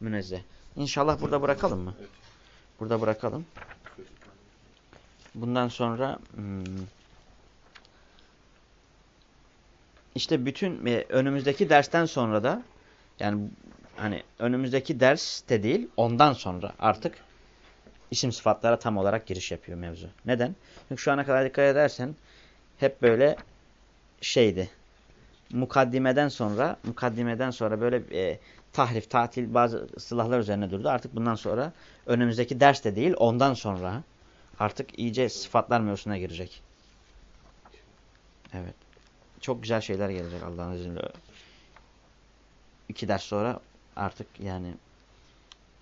Münezzeh. İnşallah burada bırakalım mı? Evet. Burada bırakalım. Bundan sonra hmm, işte bütün e, önümüzdeki dersten sonra da yani hani önümüzdeki ders de değil ondan sonra artık isim sıfatlara tam olarak giriş yapıyor mevzu. Neden? Çünkü şu ana kadar dikkat edersen hep böyle şeydi. Mukaddimeden sonra mukaddimeden sonra böyle e, tahrif, tatil bazı ıslahlar üzerine durdu. Artık bundan sonra önümüzdeki ders de değil ondan sonra artık iyice sıfatlar mevzusuna girecek. Evet. Çok güzel şeyler gelecek Allah'ın izniyle. İki ders sonra artık yani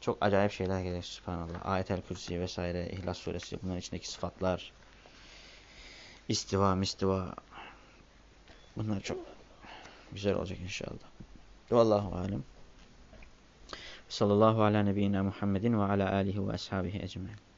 çok acayip şeyler gelecek subhanallah. Ayet-el Kürsi vesaire, İhlas suresi bunların içindeki sıfatlar, istiva, mistiva bunlar çok güzel olacak inşallah. Vallahu alem. Sallallahu ala nebiyyina Muhammedin ve ala alihi ve ashabihi ecmaîn.